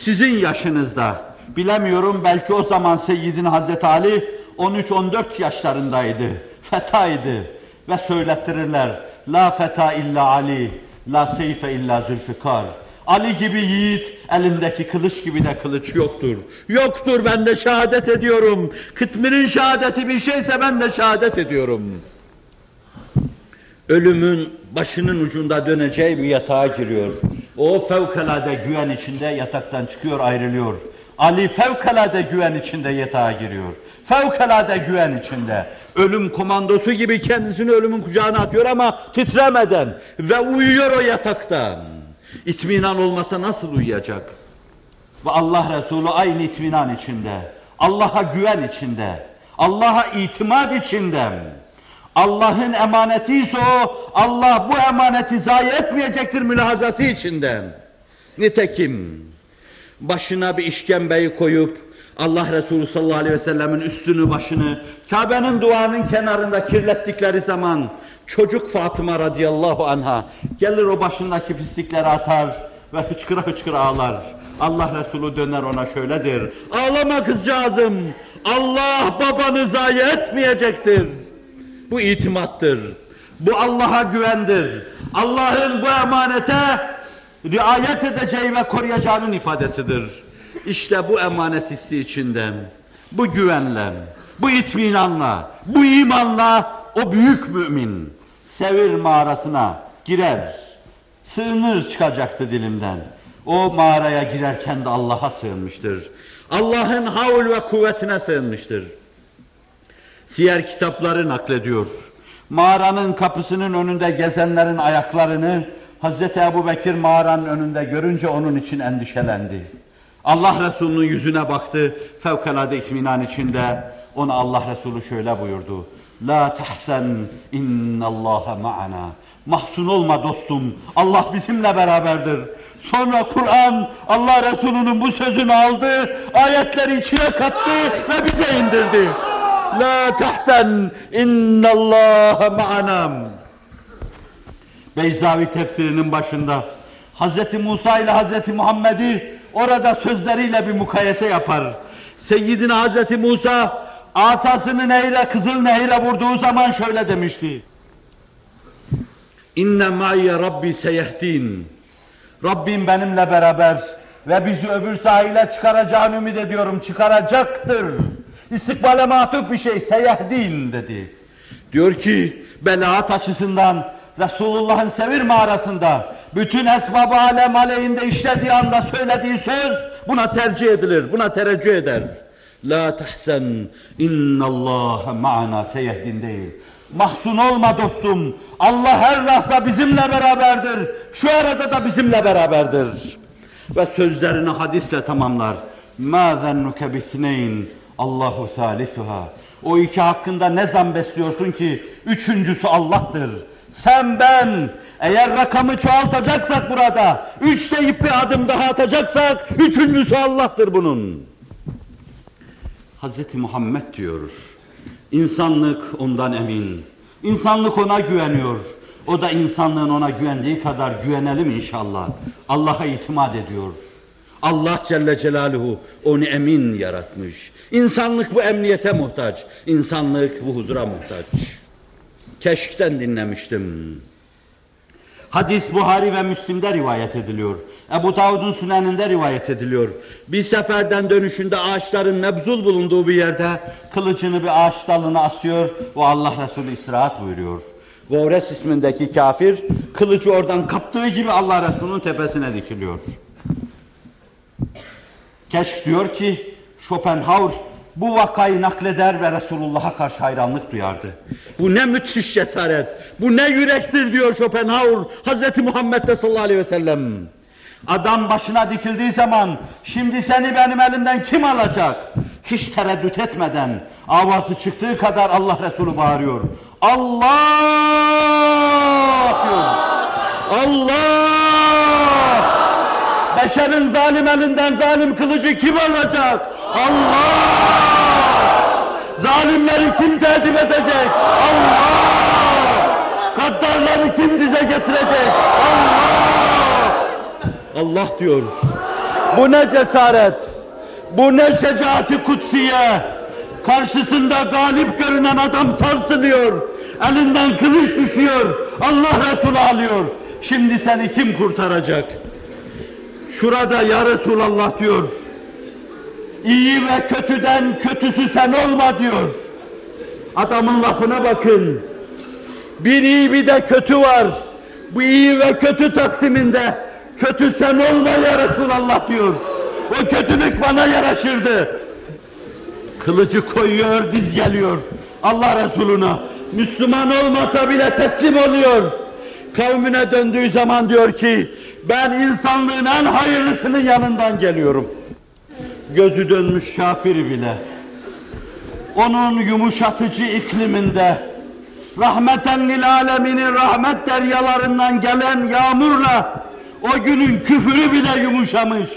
Sizin yaşınızda, bilemiyorum belki o zaman Seyyidin Hazreti Ali 13-14 yaşlarındaydı, fetaydı ve söylettirirler. La feta illa Ali, la seyfe illa zülfikar. Ali gibi yiğit, elindeki kılıç gibi de kılıç yoktur. Yoktur ben de şehadet ediyorum. Kıtmir'in şehadeti bir şeyse ben de şehadet ediyorum. Ölümün başının ucunda döneceği bir yatağa giriyor. O fevkalade güven içinde yataktan çıkıyor ayrılıyor. Ali fevkalade güven içinde yatağa giriyor. Fevkalade güven içinde. Ölüm komandosu gibi kendisini ölümün kucağına atıyor ama titremeden ve uyuyor o yataktan. İtminan olmasa nasıl uyuyacak? Ve Allah Resulü aynı itminan içinde. Allah'a güven içinde. Allah'a itimat içinde. Allah'ın emaneti ise o, Allah bu emaneti zayi etmeyecektir mülahazası içinde. Nitekim başına bir işkembeyi koyup Allah Resulü sallallahu aleyhi ve sellemin üstünü başını Kabe'nin duvarının kenarında kirlettikleri zaman çocuk Fatıma radıyallahu anha gelir o başındaki pislikleri atar ve hıçkıra hıçkıra ağlar. Allah Resulü döner ona şöyledir. Ağlama kızcağızım. Allah babanı zayi etmeyecektir. Bu itimattır. Bu Allah'a güvendir. Allah'ın bu emanete riayet edeceği ve koruyacağının ifadesidir. İşte bu emanet hissi içinden, bu güvenle, bu itminanla, bu imanla o büyük mümin Sevir mağarasına girer, sığınır çıkacaktı dilimden. O mağaraya girerken de Allah'a sığınmıştır. Allah'ın havl ve kuvvetine sığınmıştır. Siyer kitapları naklediyor. Mağaranın kapısının önünde gezenlerin ayaklarını Hazreti Ebu Bekir mağaranın önünde görünce onun için endişelendi. Allah Resulü'nün yüzüne baktı, fevkalade itminan içinde ona Allah Resulü şöyle buyurdu. La tahsen innallaha ma'ana. Mahzun olma dostum, Allah bizimle beraberdir. Sonra Kur'an Allah Resulü'nün bu sözünü aldı, ayetleri içine kattı ve bize indirdi. La tahsen innallaha ma'ana. Beyzavi tefsirinin başında Hz. Musa ile Hz. Muhammed'i orada sözleriyle bir mukayese yapar. Seyyidina Hz. Musa asasını nehre, kızıl nehre vurduğu zaman şöyle demişti. İnne ma'ye Rabbi seyehdin. Rabbim benimle beraber ve bizi öbür sahile çıkaracağını ümit ediyorum. Çıkaracaktır. İstikbale matuf bir şey. Seyehdin dedi. Diyor ki belaat açısından Resulullah'ın Sevir mağarasında bütün esbab alem aleyhinde işlediği anda söylediği söz buna tercih edilir, buna tereccüh eder. La tahsen innallaha ma'ana seyehdin değil. Mahzun olma dostum. Allah her lahza bizimle beraberdir. Şu arada da bizimle beraberdir. Ve sözlerini hadisle tamamlar. Ma zennuke bisneyn Allahu salisuha. O iki hakkında ne zan besliyorsun ki üçüncüsü Allah'tır. Sen ben eğer rakamı çoğaltacaksak burada, üç deyip bir adım daha atacaksak, üçüncüsü Allah'tır bunun. Hazreti Muhammed diyor, insanlık ondan emin, insanlık ona güveniyor. O da insanlığın ona güvendiği kadar güvenelim inşallah. Allah'a itimat ediyor. Allah Celle Celaluhu onu emin yaratmış. İnsanlık bu emniyete muhtaç. İnsanlık bu huzura muhtaç. Keşkten dinlemiştim. Hadis Buhari ve Müslim'de rivayet ediliyor. Ebu Davud'un süneninde rivayet ediliyor. Bir seferden dönüşünde ağaçların mebzul bulunduğu bir yerde kılıcını bir ağaç dalına asıyor ve Allah Resulü istirahat buyuruyor. Gores ismindeki kafir kılıcı oradan kaptığı gibi Allah Resulü'nün tepesine dikiliyor. Keşk diyor ki Schopenhauer bu vakayı nakleder ve Resulullah'a karşı hayranlık duyardı. Bu ne müthiş cesaret, bu ne yürektir diyor Schopenhauer Hazreti Muhammed'de sallallahu aleyhi ve sellem. Adam başına dikildiği zaman şimdi seni benim elimden kim alacak? Hiç tereddüt etmeden avazı çıktığı kadar Allah Resulü bağırıyor. Allah diyor. Allah! Beşerin zalim elinden zalim kılıcı kim alacak? Allah! Zalimleri kim tertip edecek? Allah! Gaddarları kim dize getirecek? Allah! Allah diyor. Bu ne cesaret? Bu ne şecaati kutsiye? Karşısında galip görünen adam sarsılıyor. Elinden kılıç düşüyor. Allah Resulü alıyor. Şimdi seni kim kurtaracak? Şurada ya Resulallah diyor. İyi ve kötüden kötüsü sen olma diyor. Adamın lafına bakın. Bir iyi bir de kötü var. Bu iyi ve kötü taksiminde kötü sen olma ya Resulallah diyor. O kötülük bana yaraşırdı. Kılıcı koyuyor, diz geliyor. Allah Resuluna. Müslüman olmasa bile teslim oluyor. Kavmine döndüğü zaman diyor ki, ben insanlığın en hayırlısının yanından geliyorum. Gözü dönmüş kafir bile. Onun yumuşatıcı ikliminde, rahmeten lil aleminin rahmet deryalarından gelen yağmurla, o günün küfürü bile yumuşamış.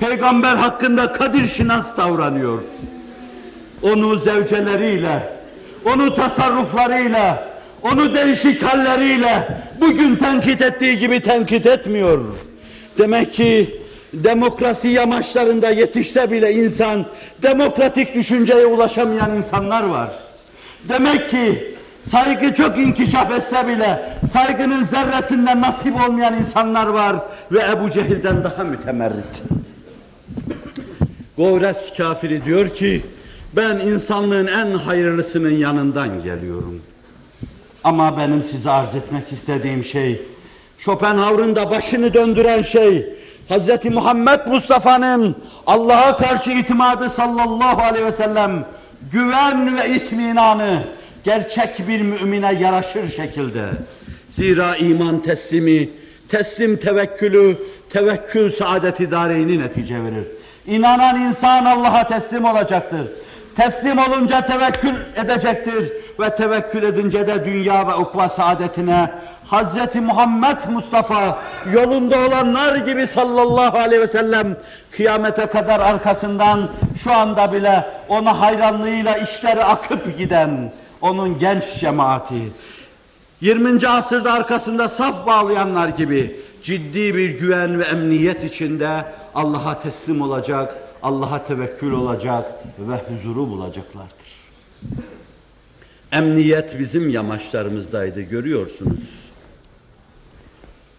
Peygamber hakkında kadir şinas davranıyor onu zevceleriyle, onu tasarruflarıyla, onu değişik halleriyle bugün tenkit ettiği gibi tenkit etmiyor. Demek ki demokrasi yamaçlarında yetişse bile insan demokratik düşünceye ulaşamayan insanlar var. Demek ki saygı çok inkişaf etse bile saygının zerresinden nasip olmayan insanlar var ve Ebu Cehil'den daha mütemerrit. Gores kafiri diyor ki ben insanlığın en hayırlısının yanından geliyorum. Ama benim size arz etmek istediğim şey, Schopenhauer'ın da başını döndüren şey, Hz. Muhammed Mustafa'nın Allah'a karşı itimadı sallallahu aleyhi ve sellem, güven ve itminanı gerçek bir mümine yaraşır şekilde. Zira iman teslimi, teslim tevekkülü, tevekkül saadet-i dareyni netice verir. İnanan insan Allah'a teslim olacaktır. Teslim olunca tevekkül edecektir ve tevekkül edince de dünya ve ukva saadetine Hz. Muhammed Mustafa yolunda olanlar gibi sallallahu aleyhi ve sellem kıyamete kadar arkasından şu anda bile ona hayranlığıyla işleri akıp giden onun genç cemaati 20. asırda arkasında saf bağlayanlar gibi ciddi bir güven ve emniyet içinde Allah'a teslim olacak, Allah'a tevekkül olacak ve huzuru bulacaklardır. Emniyet bizim yamaçlarımızdaydı görüyorsunuz.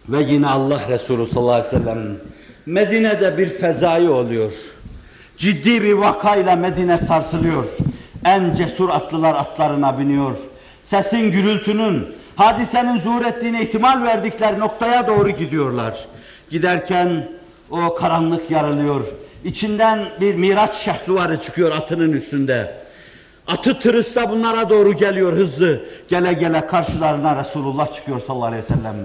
Ve yine Allah Resulü sallallahu aleyhi ve sellem Medine'de bir fezai oluyor. Ciddi bir vakayla Medine sarsılıyor. En cesur atlılar atlarına biniyor. Sesin gürültünün, hadisenin zuhur ettiğine ihtimal verdikleri noktaya doğru gidiyorlar. Giderken o karanlık yarılıyor. İçinden bir miraç şehsuvarı çıkıyor atının üstünde. Atı tırısta bunlara doğru geliyor hızlı. Gele gele karşılarına Resulullah çıkıyor sallallahu aleyhi ve sellem.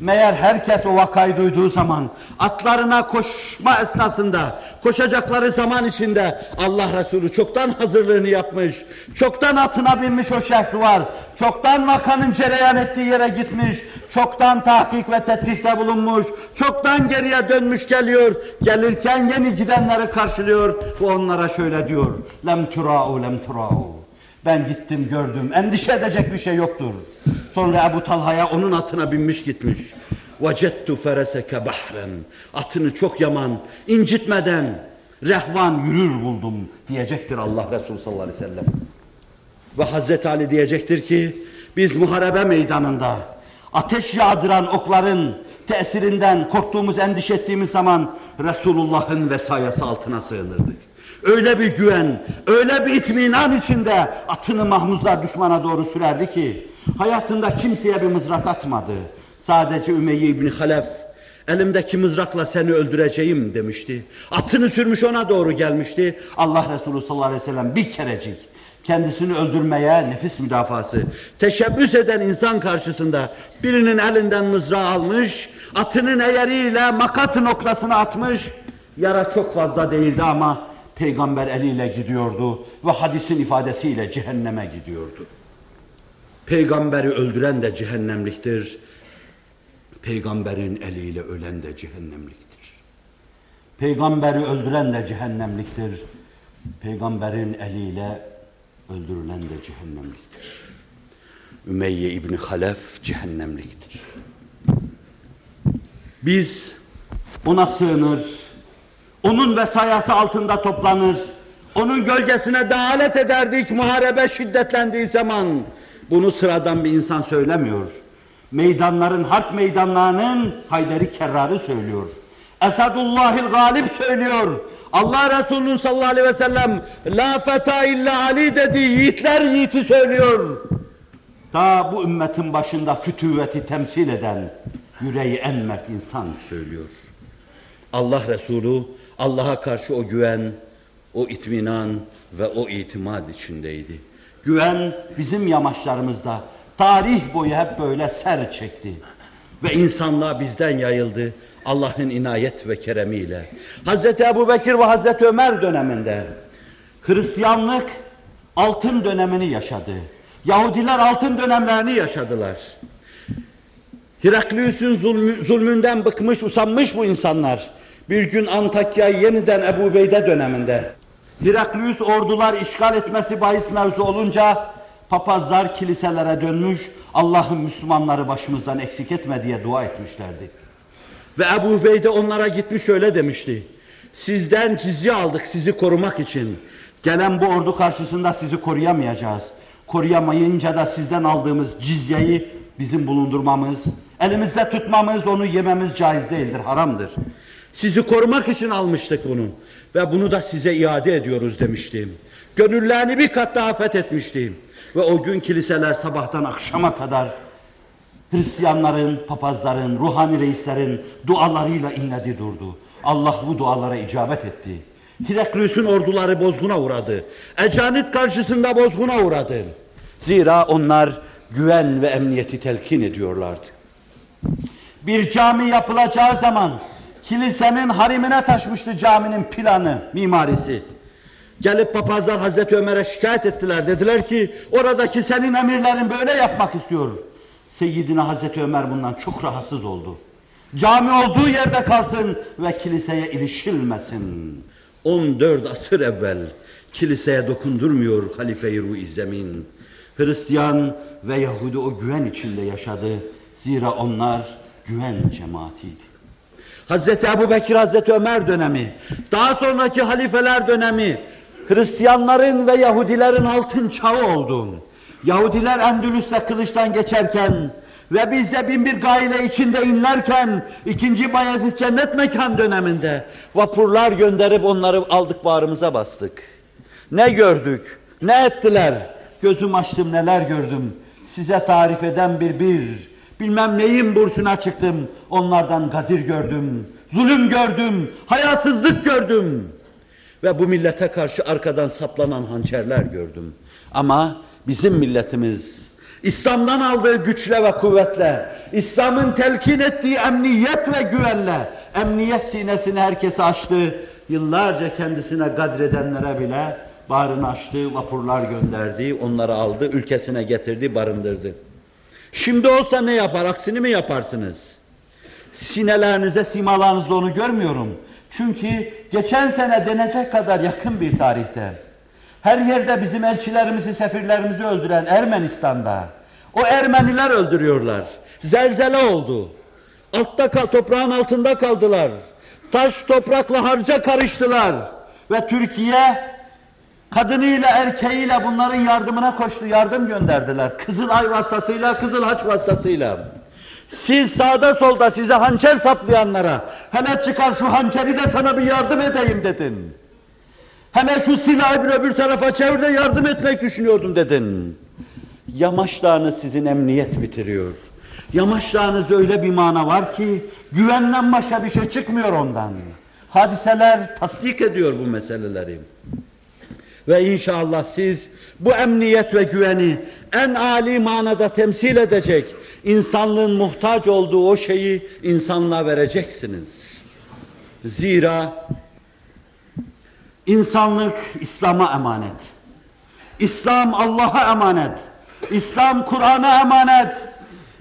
Meğer herkes o vakayı duyduğu zaman atlarına koşma esnasında, koşacakları zaman içinde Allah Resulü çoktan hazırlığını yapmış, çoktan atına binmiş o şehsuvar, çoktan vakanın cereyan ettiği yere gitmiş, çoktan tahkik ve tetkikte bulunmuş, çoktan geriye dönmüş geliyor, gelirken yeni gidenleri karşılıyor ve onlara şöyle diyor, lem tura'u lem tura'u. Ben gittim gördüm, endişe edecek bir şey yoktur. Sonra Ebu Talha'ya onun atına binmiş gitmiş. وَجَدْتُ فَرَسَكَ بَحْرًا Atını çok yaman, incitmeden, rehvan yürür buldum diyecektir Allah Resulü sallallahu aleyhi ve sellem. Ve Hazreti Ali diyecektir ki, biz muharebe meydanında ateş yağdıran okların tesirinden korktuğumuz, endişe ettiğimiz zaman Resulullah'ın vesayası altına sığınırdık. Öyle bir güven, öyle bir itminan içinde atını mahmuzlar düşmana doğru sürerdi ki hayatında kimseye bir mızrak atmadı. Sadece Ümeyye İbni Halef elimdeki mızrakla seni öldüreceğim demişti. Atını sürmüş ona doğru gelmişti. Allah Resulü sallallahu aleyhi ve sellem bir kerecik kendisini öldürmeye nefis müdafası teşebbüs eden insan karşısında birinin elinden mızrağı almış, atının eğeriyle makat noktasına atmış. Yara çok fazla değildi ama peygamber eliyle gidiyordu ve hadisin ifadesiyle cehenneme gidiyordu. Peygamberi öldüren de cehennemliktir. Peygamberin eliyle ölen de cehennemliktir. Peygamberi öldüren de cehennemliktir. Peygamberin eliyle öldürülen de cehennemliktir. Ümeyye İbni Halef cehennemliktir. Biz ona sığınır, Onun vesayası altında toplanır. Onun gölgesine dalalet ederdik muharebe şiddetlendiği zaman. Bunu sıradan bir insan söylemiyor. Meydanların, harp meydanlarının Hayderi Kerrar'ı söylüyor. Esadullahil galip söylüyor. Allah Resulü'nün sallallahu aleyhi ve sellem La feta illa Ali dedi. Yiğitler yiğiti söylüyor. Ta bu ümmetin başında fütüvveti temsil eden yüreği en mert insan söylüyor. Allah Resulü Allah'a karşı o güven, o itminan ve o itimat içindeydi. Güven bizim yamaçlarımızda tarih boyu hep böyle ser çekti. Ve insanlığa bizden yayıldı Allah'ın inayet ve keremiyle. Hazreti Ebu Bekir ve Hazreti Ömer döneminde Hristiyanlık altın dönemini yaşadı. Yahudiler altın dönemlerini yaşadılar. Heraklius'un zulmü, zulmünden bıkmış, usanmış bu insanlar. Bir gün Antakya'yı yeniden Ebu Beyde döneminde Heraklius ordular işgal etmesi bahis mevzu olunca papazlar kiliselere dönmüş, Allah'ın Müslümanları başımızdan eksik etme diye dua etmişlerdi. Ve Ebu Beyde onlara gitmiş şöyle demişti. Sizden cizye aldık sizi korumak için. Gelen bu ordu karşısında sizi koruyamayacağız. Koruyamayınca da sizden aldığımız cizyeyi bizim bulundurmamız, elimizde tutmamız, onu yememiz caiz değildir, haramdır. Sizi korumak için almıştık bunu ve bunu da size iade ediyoruz demiştim. Gönüllerini bir kat daha fethetmiştim. Ve o gün kiliseler sabahtan akşama kadar Hristiyanların, papazların, ruhani reislerin dualarıyla inledi durdu. Allah bu dualara icabet etti. Heraklius'un orduları bozguna uğradı. Ecanit karşısında bozguna uğradı. Zira onlar güven ve emniyeti telkin ediyorlardı. Bir cami yapılacağı zaman kilisenin harimine taşmıştı caminin planı, mimarisi. Gelip papazlar Hazreti Ömer'e şikayet ettiler. Dediler ki oradaki senin emirlerin böyle yapmak istiyor. Seyyidina Hazreti Ömer bundan çok rahatsız oldu. Cami olduğu yerde kalsın ve kiliseye ilişilmesin. 14 asır evvel kiliseye dokundurmuyor halife-i ruh zemin. Hristiyan ve Yahudi o güven içinde yaşadı. Zira onlar güven cemaatiydi. Hazreti Ebu Bekir, Hazreti Ömer dönemi, daha sonraki halifeler dönemi, Hristiyanların ve Yahudilerin altın çağı oldu. Yahudiler Endülüs'te kılıçtan geçerken ve biz de bin bir gaile içinde inlerken ikinci Bayezid cennet mekan döneminde vapurlar gönderip onları aldık bağrımıza bastık. Ne gördük, ne ettiler? Gözüm açtım neler gördüm. Size tarif eden bir bir, bilmem neyin burçuna çıktım. Onlardan kadir gördüm, zulüm gördüm, hayasızlık gördüm. Ve bu millete karşı arkadan saplanan hançerler gördüm. Ama bizim milletimiz İslam'dan aldığı güçle ve kuvvetle, İslam'ın telkin ettiği emniyet ve güvenle, emniyet sinesini herkese açtı. Yıllarca kendisine kadredenlere bile bağrını açtı, vapurlar gönderdi, onları aldı, ülkesine getirdi, barındırdı. Şimdi olsa ne yapar, aksini mi yaparsınız? Sinelerinize, simalarınızda onu görmüyorum. Çünkü geçen sene denecek kadar yakın bir tarihte, her yerde bizim elçilerimizi, sefirlerimizi öldüren Ermenistan'da, o Ermeniler öldürüyorlar. Zelzele oldu. Altta kal, toprağın altında kaldılar. Taş toprakla harca karıştılar. Ve Türkiye kadınıyla erkeğiyle bunların yardımına koştu, yardım gönderdiler. Kızılay vasıtasıyla, Kızıl Haç vasıtasıyla. Siz sağda solda size hançer saplayanlara, hele çıkar şu hançeri de sana bir yardım edeyim dedin. Hele şu silahı bir öbür tarafa çevir de yardım etmek düşünüyordum dedin. Yamaçlarınız sizin emniyet bitiriyor. Yamaçlarınızda öyle bir mana var ki güvenden başka bir şey çıkmıyor ondan. Hadiseler tasdik ediyor bu meseleleri. Ve inşallah siz bu emniyet ve güveni en âli manada temsil edecek, insanlığın muhtaç olduğu o şeyi insanlığa vereceksiniz. Zira insanlık İslam'a emanet. İslam Allah'a emanet. İslam Kur'an'a emanet.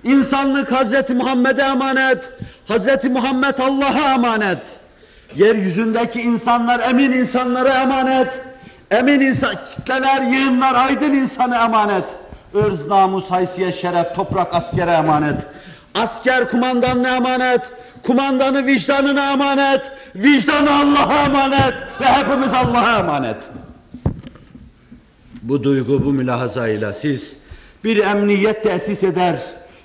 İnsanlık Hazreti Muhammed'e emanet. Hazreti Muhammed Allah'a emanet. Yeryüzündeki insanlar emin insanlara emanet. Emin insan, kitleler, yığınlar, aydın insanı emanet. Irz, namus, haysiyet, şeref, toprak askere emanet. Asker kumandanına emanet. Kumandanı vicdanına emanet. vicdanı Allah'a emanet ve hepimiz Allah'a emanet. Bu duygu, bu mülahazayla siz bir emniyet tesis eder,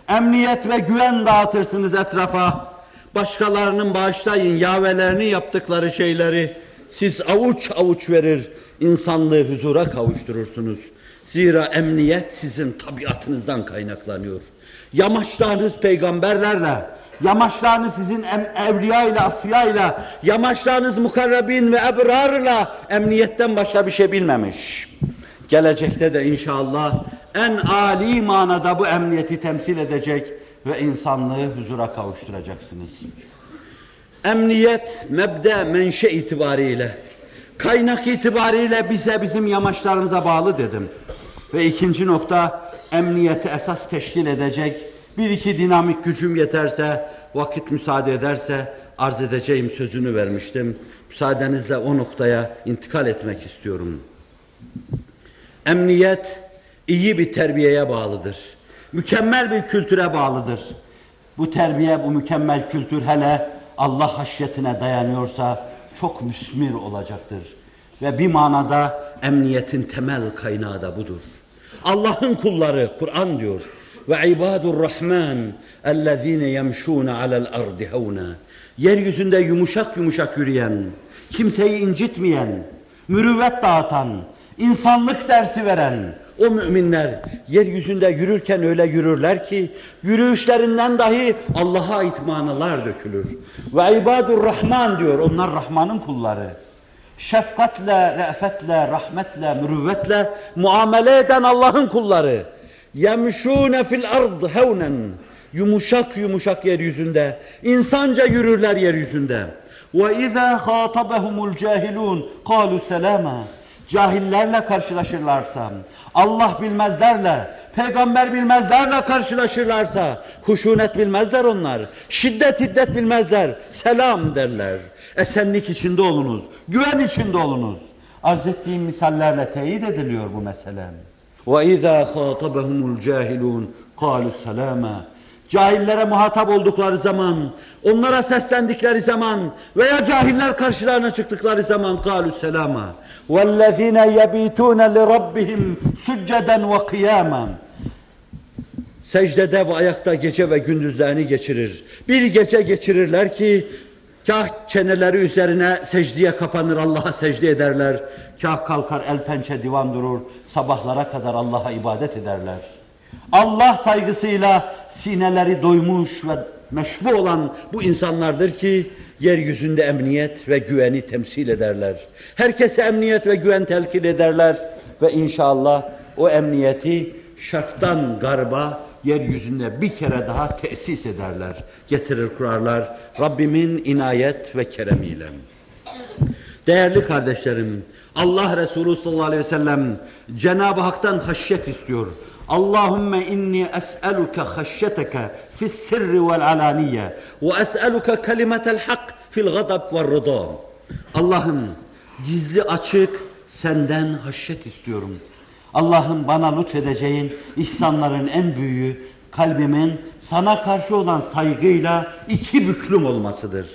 emniyet ve güven dağıtırsınız etrafa. Başkalarının bağışlayın, yavelerinin yaptıkları şeyleri siz avuç avuç verir, insanlığı huzura kavuşturursunuz. Zira emniyet sizin tabiatınızdan kaynaklanıyor. Yamaçlarınız peygamberlerle, yamaçlarınız sizin evliya ile, asfiya ile, yamaçlarınız mukarrabin ve ebrarla emniyetten başka bir şey bilmemiş. Gelecekte de inşallah en âli manada bu emniyeti temsil edecek ve insanlığı huzura kavuşturacaksınız. Emniyet mebde menşe itibariyle, kaynak itibariyle bize bizim yamaçlarımıza bağlı dedim. Ve ikinci nokta emniyeti esas teşkil edecek bir iki dinamik gücüm yeterse, vakit müsaade ederse arz edeceğim sözünü vermiştim. Müsaadenizle o noktaya intikal etmek istiyorum. Emniyet iyi bir terbiyeye bağlıdır. Mükemmel bir kültüre bağlıdır. Bu terbiye, bu mükemmel kültür hele Allah haşyetine dayanıyorsa çok müsmir olacaktır. Ve bir manada emniyetin temel kaynağı da budur. Allah'ın kulları, Kur'an diyor. Ve ibadur rahman ellezine yemşûne alel ardi havna. Yeryüzünde yumuşak yumuşak yürüyen, kimseyi incitmeyen, mürüvvet dağıtan, insanlık dersi veren, o müminler yeryüzünde yürürken öyle yürürler ki yürüyüşlerinden dahi Allah'a ait manalar dökülür. Ve ibadur rahman diyor onlar Rahman'ın kulları. Şefkatle, re'fetle, rahmetle, mürüvvetle muamele eden Allah'ın kulları. Yemşûne fil ard hevnen. Yumuşak yumuşak yeryüzünde. insanca yürürler yeryüzünde. Ve izâ khâtabehumul cahilûn kâlu selâmâ. Cahillerle karşılaşırlarsa, Allah bilmezlerle, peygamber bilmezlerle karşılaşırlarsa, huşunet bilmezler onlar, şiddet hiddet bilmezler, selam derler. Esenlik içinde olunuz, güven içinde olunuz. Arz ettiğim misallerle teyit ediliyor bu mesele. وَاِذَا خَاطَبَهُمُ الْجَاهِلُونَ قَالُوا سَلَامًا Cahillere muhatap oldukları zaman, onlara seslendikleri zaman veya cahiller karşılarına çıktıkları zaman قَالُوا سَلَامًا وَالَّذ۪ينَ يَب۪يتُونَ لِرَبِّهِمْ سُجَّدًا وَقِيَامًا Secdede ve ayakta gece ve gündüzlerini geçirir. Bir gece geçirirler ki kah çeneleri üzerine secdeye kapanır Allah'a secde ederler. Kah kalkar el pençe divan durur sabahlara kadar Allah'a ibadet ederler. Allah saygısıyla sineleri doymuş ve meşbu olan bu insanlardır ki yeryüzünde emniyet ve güveni temsil ederler. Herkese emniyet ve güven telkin ederler ve inşallah o emniyeti şarktan garba yeryüzünde bir kere daha tesis ederler, getirir kurarlar Rabbimin inayet ve keremiyle. Değerli kardeşlerim, Allah Resulü sallallahu aleyhi ve sellem Cenab-ı Hak'tan haşyet istiyor. Allahümme inni es'eluke haşyeteke alaniye ve es'eluke kelimetel hak fil gadab ve rıda. Allah'ım gizli açık senden haşyet istiyorum. Allah'ım bana lütfedeceğin ihsanların en büyüğü kalbimin sana karşı olan saygıyla iki büklüm olmasıdır.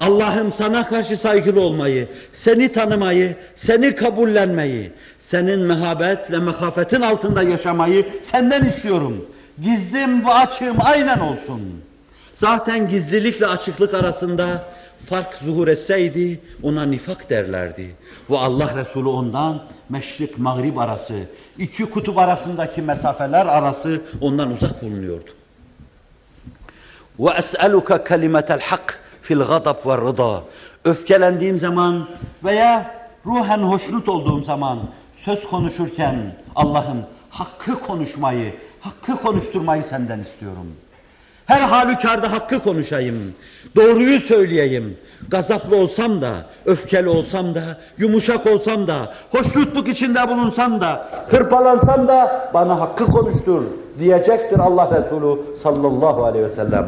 Allah'ım sana karşı saygılı olmayı, seni tanımayı, seni kabullenmeyi, senin mehabet ve mekafetin altında yaşamayı senden istiyorum. Gizlim ve açığım aynen olsun. Zaten gizlilikle açıklık arasında fark zuhur etseydi ona nifak derlerdi. Ve Allah Resulü ondan meşrik mağrib arası, iki kutup arasındaki mesafeler arası ondan uzak bulunuyordu. Ve es'eluke kelimetel hak fil gadab ve rıda. Öfkelendiğim zaman veya ruhen hoşnut olduğum zaman söz konuşurken Allah'ım hakkı konuşmayı, hakkı konuşturmayı senden istiyorum. Her halükarda hakkı konuşayım, doğruyu söyleyeyim. Gazaplı olsam da, öfkeli olsam da, yumuşak olsam da, hoşnutluk içinde bulunsam da, hırpalansam da bana hakkı konuştur diyecektir Allah Resulü sallallahu aleyhi ve sellem.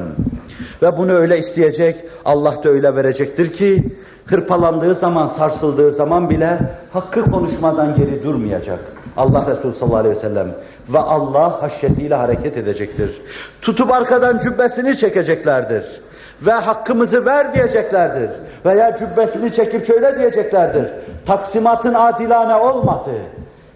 Ve bunu öyle isteyecek, Allah da öyle verecektir ki, hırpalandığı zaman, sarsıldığı zaman bile hakkı konuşmadan geri durmayacak. Allah Resulü sallallahu aleyhi ve sellem ve Allah haşyetiyle hareket edecektir. Tutup arkadan cübbesini çekeceklerdir. ve hakkımızı ver diyeceklerdir. Veya cübbesini çekip şöyle diyeceklerdir. Taksimatın adilane olmadı.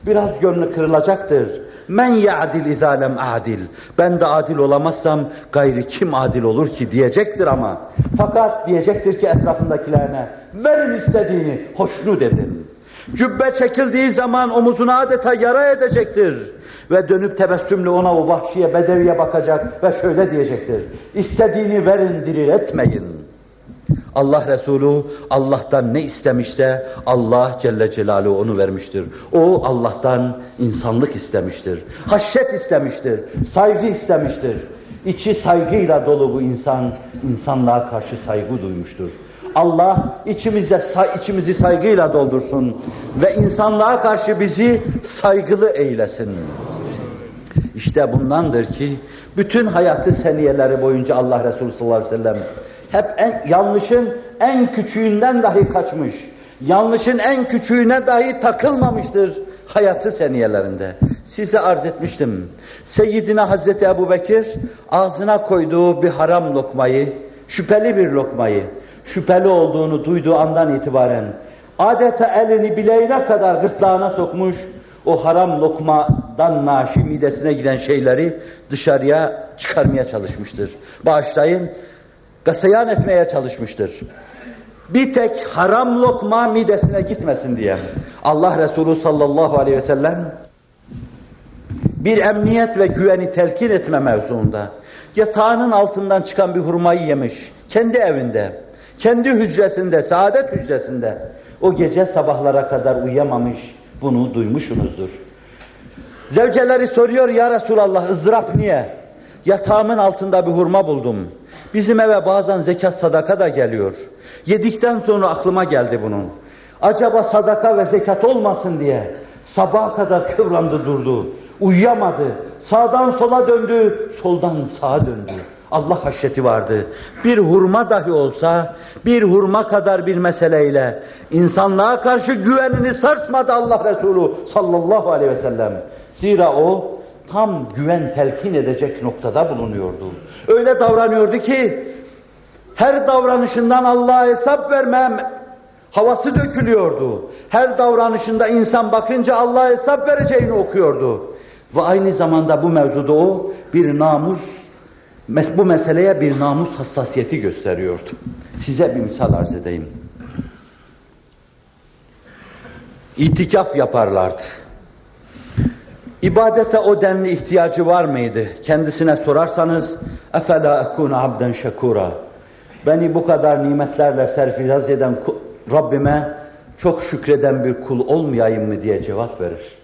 Biraz gönlü kırılacaktır. Men ya'dil izâ lem adil. Ben de adil olamazsam gayri kim adil olur ki diyecektir ama. Fakat diyecektir ki etrafındakilerine verin istediğini hoşnut edin. Cübbe çekildiği zaman omuzuna adeta yara edecektir. Ve dönüp tebessümle ona o vahşiye bedeviye bakacak ve şöyle diyecektir. İstediğini verin diri etmeyin. Allah Resulü Allah'tan ne istemişse Allah Celle Celaluhu onu vermiştir. O Allah'tan insanlık istemiştir. Haşyet istemiştir. Saygı istemiştir. İçi saygıyla dolu bu insan, insanlığa karşı saygı duymuştur. Allah içimize içimizi saygıyla doldursun ve insanlığa karşı bizi saygılı eylesin. İşte bundandır ki bütün hayatı seniyeleri boyunca Allah Resulü sallallahu aleyhi ve sellem hep en, yanlışın en küçüğünden dahi kaçmış. Yanlışın en küçüğüne dahi takılmamıştır hayatı seniyelerinde. Size arz etmiştim. Seyyidina Hazreti Ebu Bekir ağzına koyduğu bir haram lokmayı, şüpheli bir lokmayı, şüpheli olduğunu duyduğu andan itibaren adeta elini bileğine kadar gırtlağına sokmuş, o haram lokmadan naşi midesine giden şeyleri dışarıya çıkarmaya çalışmıştır. Bağışlayın, gasayan etmeye çalışmıştır. Bir tek haram lokma midesine gitmesin diye. Allah Resulü sallallahu aleyhi ve sellem bir emniyet ve güveni telkin etme mevzuunda yatağının altından çıkan bir hurmayı yemiş. Kendi evinde, kendi hücresinde, saadet hücresinde o gece sabahlara kadar uyuyamamış, bunu duymuşsunuzdur. Zevceleri soruyor ya Resulallah ızdırap niye? Yatağımın altında bir hurma buldum. Bizim eve bazen zekat sadaka da geliyor. Yedikten sonra aklıma geldi bunun. Acaba sadaka ve zekat olmasın diye sabaha kadar kıvrandı durdu. Uyuyamadı. Sağdan sola döndü, soldan sağa döndü. Allah haşyeti vardı. Bir hurma dahi olsa, bir hurma kadar bir meseleyle insanlığa karşı güvenini sarsmadı Allah Resulü sallallahu aleyhi ve sellem. Zira o tam güven telkin edecek noktada bulunuyordu. Öyle davranıyordu ki her davranışından Allah'a hesap vermem havası dökülüyordu. Her davranışında insan bakınca Allah'a hesap vereceğini okuyordu. Ve aynı zamanda bu mevzuda o bir namus, bu meseleye bir namus hassasiyeti gösteriyordu. Size bir misal arz edeyim. İtikaf yaparlardı. İbadete o denli ihtiyacı var mıydı? Kendisine sorarsanız efela ekun abden şakura. Beni bu kadar nimetlerle serfiraz eden Rabbime çok şükreden bir kul olmayayım mı diye cevap verir.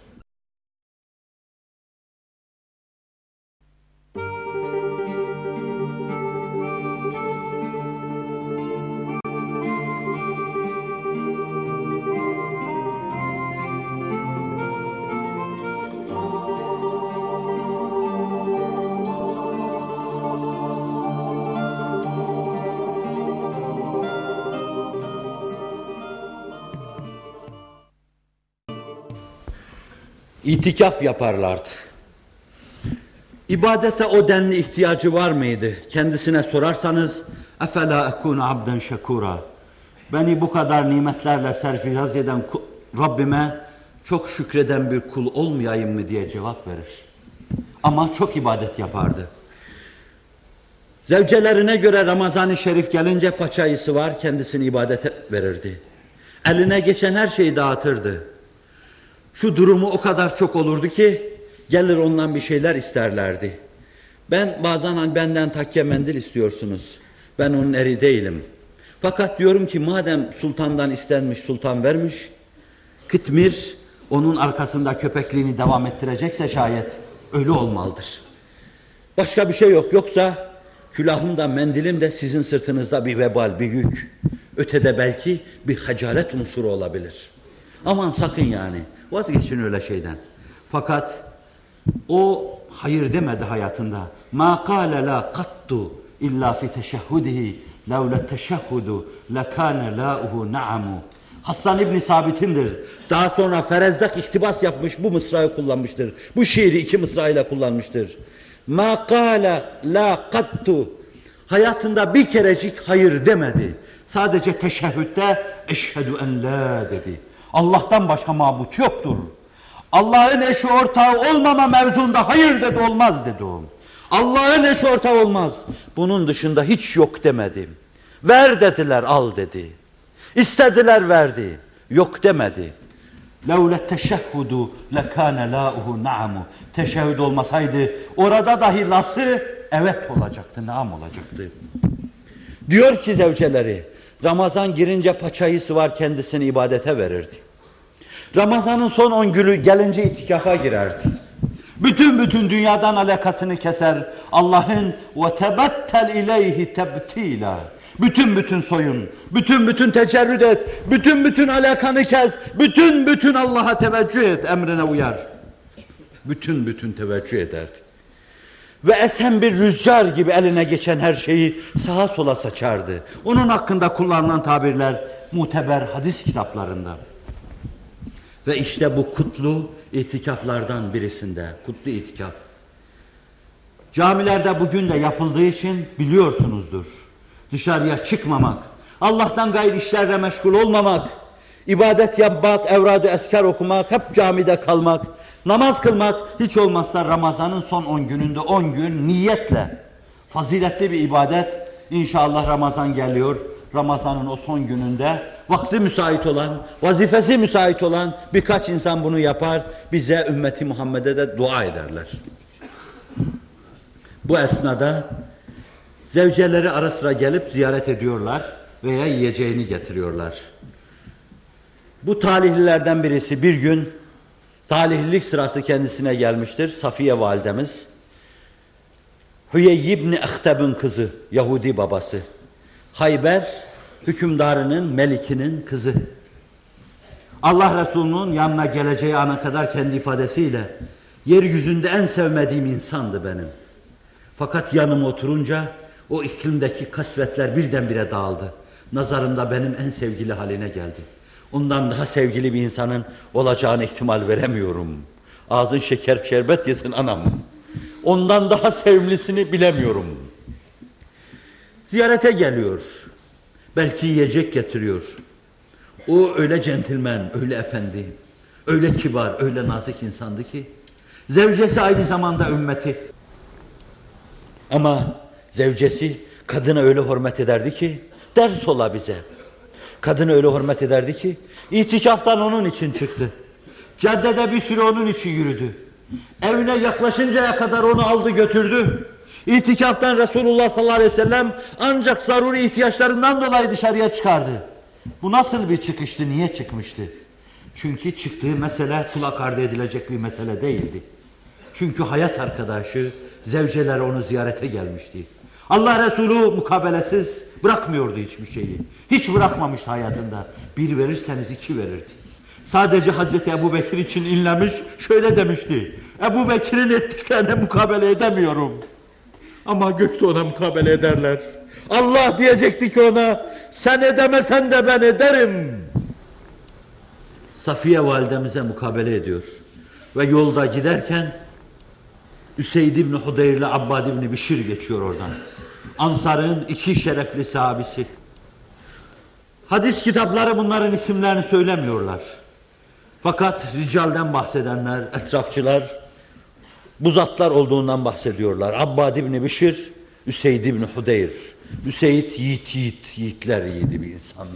itikaf yaparlardı. İbadete o denli ihtiyacı var mıydı? Kendisine sorarsanız efela ekunu abden şekura beni bu kadar nimetlerle serfiraz eden Rabbime çok şükreden bir kul olmayayım mı diye cevap verir. Ama çok ibadet yapardı. Zevcelerine göre Ramazan-ı Şerif gelince paçayısı var kendisini ibadete verirdi. Eline geçen her şeyi dağıtırdı. Şu durumu o kadar çok olurdu ki gelir ondan bir şeyler isterlerdi. Ben bazen hani benden takke mendil istiyorsunuz. Ben onun eri değilim. Fakat diyorum ki madem sultandan istenmiş, sultan vermiş, Kıtmir onun arkasında köpekliğini devam ettirecekse şayet öyle olmalıdır. Başka bir şey yok. Yoksa külahım da mendilim de sizin sırtınızda bir vebal, bir yük. Ötede belki bir hacalet unsuru olabilir. Aman sakın yani. Vazgeçin öyle şeyden. Fakat o hayır demedi hayatında. Ma kâle la kattu illa fi teşehhudihi levle teşehhudu lekâne lâuhu na'amu. Hassan İbni Sabit'indir. Daha sonra Ferezdak iktibas yapmış bu mısrayı kullanmıştır. Bu şiiri iki mısrayla kullanmıştır. Ma kâle la kattu Hayatında bir kerecik hayır demedi. Sadece teşehhütte eşhedü en la dedi. Allah'tan başka mabut yoktur. Allah'ın eşi ortağı olmama mevzunda hayır dedi olmaz dedi o. Allah'ın eşi ortağı olmaz. Bunun dışında hiç yok demedi. Ver dediler al dedi. İstediler verdi. Yok demedi. لَوْلَ التَّشَهُّدُ لَكَانَ لَاُهُ نَعَمُ Teşehhüd olmasaydı orada dahi lası evet olacaktı, naam olacaktı. Diyor ki zevceleri, Ramazan girince paçayı sıvar kendisini ibadete verirdi. Ramazanın son on günü gelince itikafa girerdi. Bütün bütün dünyadan alakasını keser. Allah'ın ve tebettel ileyhi tebtila. Bütün bütün soyun, bütün bütün tecerrüd et, bütün bütün alakanı kes, bütün bütün Allah'a teveccüh et, emrine uyar. Bütün bütün teveccüh ederdi. Ve esen bir rüzgar gibi eline geçen her şeyi sağa sola saçardı. Onun hakkında kullanılan tabirler muteber hadis kitaplarında. Ve işte bu kutlu itikaflardan birisinde, kutlu itikaf. Camilerde bugün de yapıldığı için biliyorsunuzdur. Dışarıya çıkmamak, Allah'tan gayrı işlerle meşgul olmamak, ibadet yapmak, evrad-ı eskar okumak, hep camide kalmak, namaz kılmak, hiç olmazsa Ramazan'ın son 10 gününde 10 gün niyetle, faziletli bir ibadet, İnşallah Ramazan geliyor, Ramazan'ın o son gününde vakti müsait olan, vazifesi müsait olan birkaç insan bunu yapar, bize ümmeti Muhammed'e de dua ederler. Bu esnada zevceleri ara sıra gelip ziyaret ediyorlar veya yiyeceğini getiriyorlar. Bu talihlilerden birisi bir gün talihlilik sırası kendisine gelmiştir. Safiye validemiz. Hüyey ibn Ahteb'in kızı, Yahudi babası. Hayber hükümdarının, melikinin kızı. Allah Resulü'nün yanına geleceği ana kadar kendi ifadesiyle yeryüzünde en sevmediğim insandı benim. Fakat yanıma oturunca o iklimdeki kasvetler birdenbire dağıldı. Nazarımda benim en sevgili haline geldi. Ondan daha sevgili bir insanın olacağını ihtimal veremiyorum. Ağzın şeker şerbet yesin anam. Ondan daha sevimlisini bilemiyorum. Ziyarete geliyor. Belki yiyecek getiriyor. O öyle centilmen, öyle efendi, öyle kibar, öyle nazik insandı ki zevcesi aynı zamanda ümmeti. Ama zevcesi kadına öyle hürmet ederdi ki ders ola bize. Kadını öyle hürmet ederdi ki itikaftan onun için çıktı. Caddede bir süre onun için yürüdü. Evine yaklaşıncaya kadar onu aldı götürdü. İtikaftan Resulullah sallallahu aleyhi ve sellem ancak zaruri ihtiyaçlarından dolayı dışarıya çıkardı. Bu nasıl bir çıkıştı, niye çıkmıştı? Çünkü çıktığı mesele kulak ardı edilecek bir mesele değildi. Çünkü hayat arkadaşı, zevceler onu ziyarete gelmişti. Allah Resulü mukabelesiz bırakmıyordu hiçbir şeyi. Hiç bırakmamıştı hayatında. Bir verirseniz iki verirdi. Sadece Hazreti Ebu Bekir için inlemiş, şöyle demişti. Ebu Bekir'in ettiklerine mukabele edemiyorum. Ama gökte ona mukabele ederler. Allah diyecekti ki ona, sen edemesen de ben ederim. Safiye validemize mukabele ediyor. Ve yolda giderken Üseyd İbni Hudeyr ile Abbad İbni Bişir geçiyor oradan. Ansar'ın iki şerefli sahabisi. Hadis kitapları bunların isimlerini söylemiyorlar. Fakat ricalden bahsedenler, etrafçılar bu zatlar olduğundan bahsediyorlar. Abbad İbni Bişir, Üseyd İbni Hudeyr. Üseyd yiğit yiğit, yiğitler yiğidi bir insan.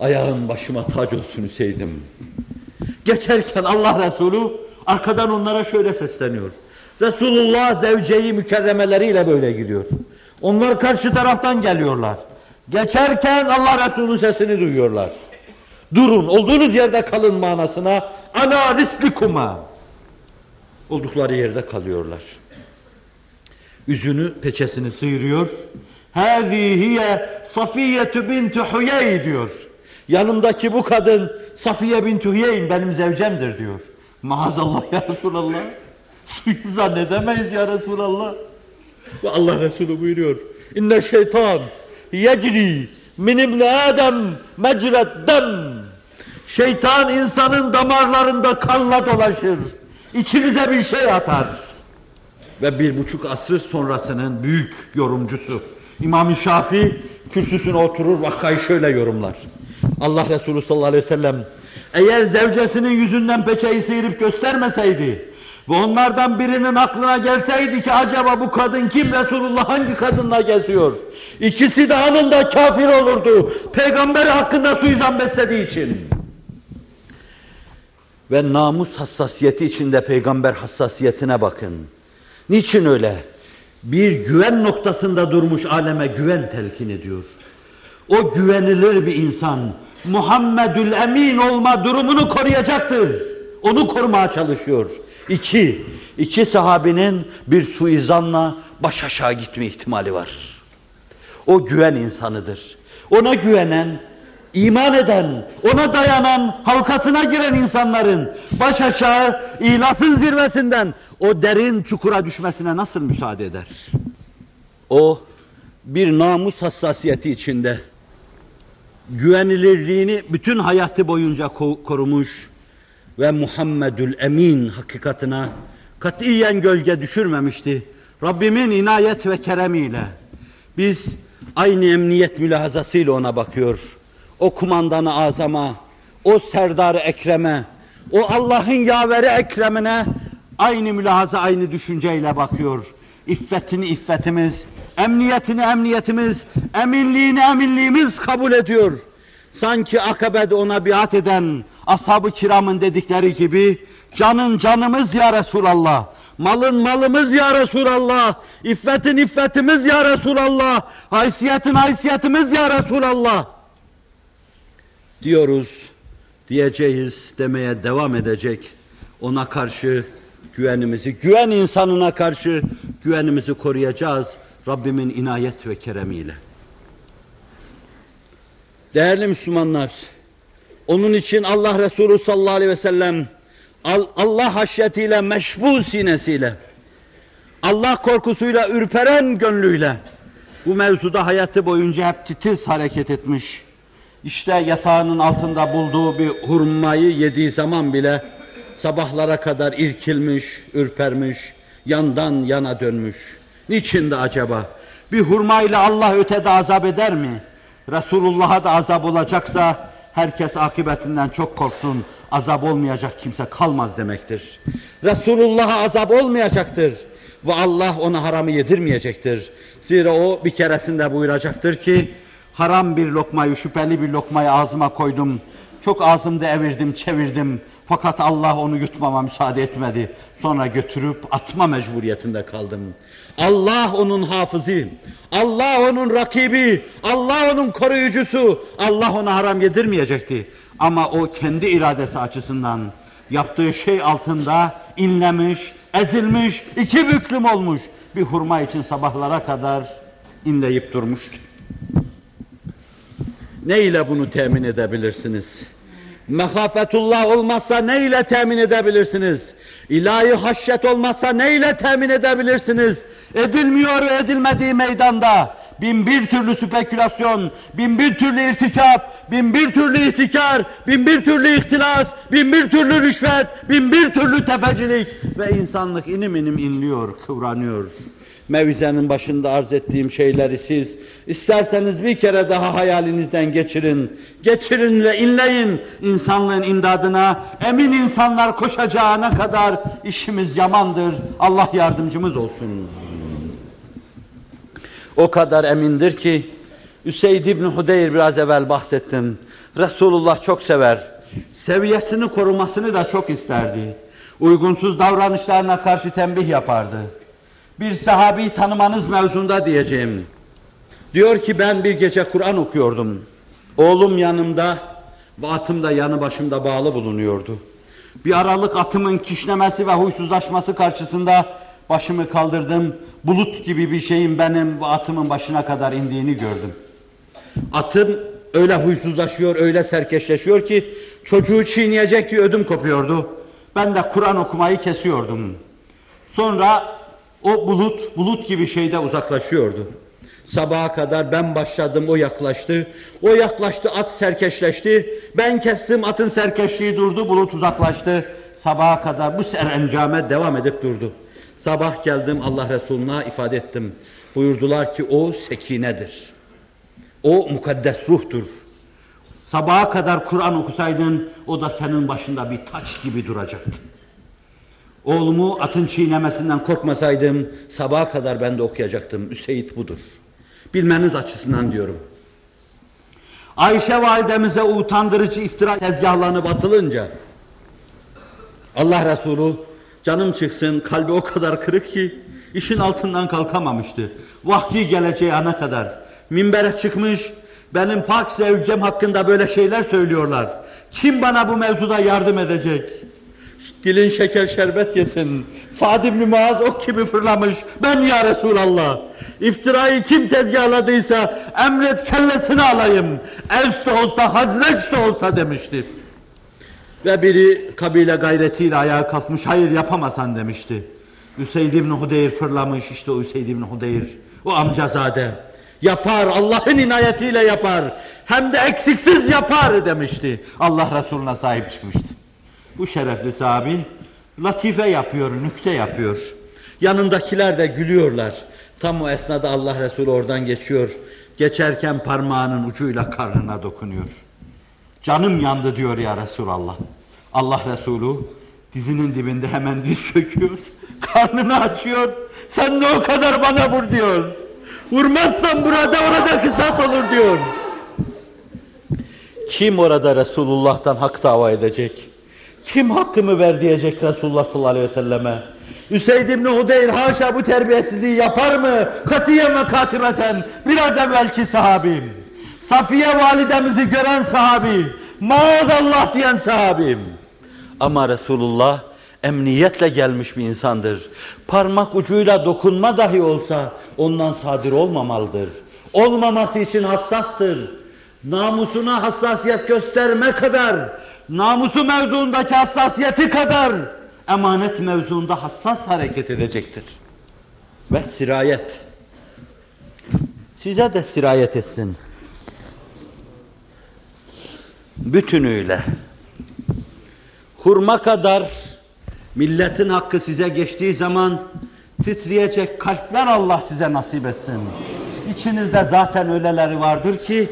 Ayağın başıma tac olsun Üseyd'im. Geçerken Allah Resulü arkadan onlara şöyle sesleniyor. Resulullah zevceyi mükerremeleriyle böyle gidiyor. Onlar karşı taraftan geliyorlar. Geçerken Allah Resulü'nün sesini duyuyorlar. Durun, olduğunuz yerde kalın manasına ana rislikuma. Oldukları yerde kalıyorlar. Yüzünü, peçesini sıyırıyor. Hâzihiye Safiyetu bintu Huyey diyor. Yanımdaki bu kadın Safiye bintu Huyey'in benim zevcemdir diyor. Maazallah ya Resulallah. Suyu zannedemeyiz ya Resulallah. Ve Allah Resulü buyuruyor. İnne şeytan yecri min ibni Adem mecret dem. Şeytan insanın damarlarında kanla dolaşır. İçinize bir şey atar. ve bir buçuk asır sonrasının büyük yorumcusu. İmam-ı Şafii kürsüsüne oturur vakayı şöyle yorumlar. Allah Resulü sallallahu aleyhi ve sellem eğer zevcesinin yüzünden peçeyi sıyırıp göstermeseydi ve onlardan birinin aklına gelseydi ki acaba bu kadın kim Resulullah hangi kadınla geziyor? İkisi de anında kafir olurdu. Peygamberi hakkında suizan beslediği için. Ve namus hassasiyeti içinde peygamber hassasiyetine bakın. Niçin öyle? Bir güven noktasında durmuş aleme güven telkin ediyor. O güvenilir bir insan Muhammedül Emin olma durumunu koruyacaktır. Onu korumaya çalışıyor. İki, iki sahabinin bir suizanla baş aşağı gitme ihtimali var. O güven insanıdır. Ona güvenen, iman eden, ona dayanan, halkasına giren insanların baş aşağı ihlasın zirvesinden o derin çukura düşmesine nasıl müsaade eder? O bir namus hassasiyeti içinde güvenilirliğini bütün hayatı boyunca korumuş ve Muhammedül Emin hakikatına katiyen gölge düşürmemişti. Rabbimin inayet ve keremiyle biz aynı emniyet mülahazasıyla ona bakıyor. O kumandanı azama, o serdarı ekreme, o Allah'ın yaveri ekremine aynı mülahaza, aynı düşünceyle bakıyor. İffetini iffetimiz, emniyetini emniyetimiz, eminliğini eminliğimiz kabul ediyor. Sanki akabede ona biat eden ashab-ı kiramın dedikleri gibi canın canımız ya Resulallah, malın malımız ya Resulallah, iffetin iffetimiz ya Resulallah, haysiyetin haysiyetimiz ya Resulallah diyoruz, diyeceğiz, demeye devam edecek. Ona karşı güvenimizi, güven insanına karşı güvenimizi koruyacağız Rabbimin inayet ve keremiyle. Değerli Müslümanlar, onun için Allah Resulü sallallahu aleyhi ve sellem Allah haşyetiyle meşbu sinesiyle, Allah korkusuyla ürperen gönlüyle bu mevzuda hayatı boyunca hep titiz hareket etmiş. İşte yatağının altında bulduğu bir hurmayı yediği zaman bile sabahlara kadar irkilmiş, ürpermiş, yandan yana dönmüş. Niçin de acaba? Bir hurmayla Allah ötede azap eder mi? Resulullah'a da azap olacaksa herkes akıbetinden çok korksun. Azap olmayacak kimse kalmaz demektir. Resulullah'a azap olmayacaktır. Ve Allah ona haramı yedirmeyecektir. Zira o bir keresinde buyuracaktır ki haram bir lokmayı, şüpheli bir lokmayı ağzıma koydum. Çok ağzımda evirdim, çevirdim. Fakat Allah onu yutmama müsaade etmedi. Sonra götürüp atma mecburiyetinde kaldım. Allah onun hafızı, Allah onun rakibi, Allah onun koruyucusu, Allah ona haram yedirmeyecekti. Ama o kendi iradesi açısından yaptığı şey altında inlemiş, ezilmiş, iki büklüm olmuş bir hurma için sabahlara kadar inleyip durmuştu. Ne ile bunu temin edebilirsiniz? Mehafetullah olmazsa ne ile temin edebilirsiniz? İlahi haşyet olmazsa ne ile temin edebilirsiniz? Edilmiyor ve edilmediği meydanda bin bir türlü spekülasyon, bin bir türlü irtikap, bin bir türlü ihtikar, bin bir türlü ihtilas, bin bir türlü rüşvet, bin bir türlü tefecilik ve insanlık inim inim inliyor, kıvranıyor mevizenin başında arz ettiğim şeyleri siz isterseniz bir kere daha hayalinizden geçirin. Geçirin ve inleyin insanlığın imdadına emin insanlar koşacağına kadar işimiz yamandır. Allah yardımcımız olsun. O kadar emindir ki Üseyd İbni Hudeyr biraz evvel bahsettim. Resulullah çok sever. Seviyesini korumasını da çok isterdi. Uygunsuz davranışlarına karşı tembih yapardı bir sahabi tanımanız mevzunda diyeceğim. Diyor ki ben bir gece Kur'an okuyordum. Oğlum yanımda ve atım da yanı başımda bağlı bulunuyordu. Bir aralık atımın kişnemesi ve huysuzlaşması karşısında başımı kaldırdım. Bulut gibi bir şeyin benim ve atımın başına kadar indiğini gördüm. Atım öyle huysuzlaşıyor, öyle serkeşleşiyor ki çocuğu çiğneyecek diye ödüm kopuyordu. Ben de Kur'an okumayı kesiyordum. Sonra o bulut, bulut gibi şeyde uzaklaşıyordu. Sabaha kadar ben başladım, o yaklaştı. O yaklaştı, at serkeşleşti. Ben kestim, atın serkeşliği durdu, bulut uzaklaştı. Sabaha kadar bu serencame devam edip durdu. Sabah geldim Allah Resulü'ne ifade ettim. Buyurdular ki o sekinedir. O mukaddes ruhtur. Sabaha kadar Kur'an okusaydın o da senin başında bir taç gibi duracaktı. Oğlumu atın çiğnemesinden korkmasaydım sabaha kadar ben de okuyacaktım. Üseyit budur. Bilmeniz açısından diyorum. Ayşe validemize utandırıcı iftira tezgahlarını batılınca Allah Resulü canım çıksın kalbi o kadar kırık ki işin altından kalkamamıştı. Vahyi geleceği ana kadar minbere çıkmış benim pak zevcem hakkında böyle şeyler söylüyorlar. Kim bana bu mevzuda yardım edecek? Dilin şeker şerbet yesin. Sa'd ibn Muaz ok gibi fırlamış. Ben ya Resulallah. İftirayı kim tezgahladıysa emret kellesini alayım. Evs de olsa Hazreç de olsa demişti. Ve biri kabile gayretiyle ayağa kalkmış. Hayır yapamasan demişti. Üseyd ibn Hudeyr fırlamış. işte o Üseyd ibn Hudeyr. O amcazade. Yapar Allah'ın inayetiyle yapar. Hem de eksiksiz yapar demişti. Allah Resulüne sahip çıkmıştı. Bu şerefli sahabi latife yapıyor, nükte yapıyor. Yanındakiler de gülüyorlar. Tam o esnada Allah Resulü oradan geçiyor. Geçerken parmağının ucuyla karnına dokunuyor. Canım yandı diyor ya Resulallah. Allah Resulü dizinin dibinde hemen diz çöküyor. Karnını açıyor. Sen de o kadar bana vur diyor. Vurmazsan burada orada kısas olur diyor. Kim orada Resulullah'tan hak dava edecek? Kim hakkımı ver diyecek Resulullah sallallahu aleyhi ve selleme? Üseyd ibn Hudeyr haşa bu terbiyesizliği yapar mı? Katiyen ve katimeten biraz evvelki sahabim. Safiye validemizi gören sahabi. Maazallah diyen sahabim. Ama Resulullah emniyetle gelmiş bir insandır. Parmak ucuyla dokunma dahi olsa ondan sadir olmamalıdır. Olmaması için hassastır. Namusuna hassasiyet gösterme kadar, namusu mevzuundaki hassasiyeti kadar emanet mevzuunda hassas hareket edecektir. Ve sirayet. Size de sirayet etsin. Bütünüyle. Hurma kadar milletin hakkı size geçtiği zaman titreyecek kalpler Allah size nasip etsin. İçinizde zaten öyleleri vardır ki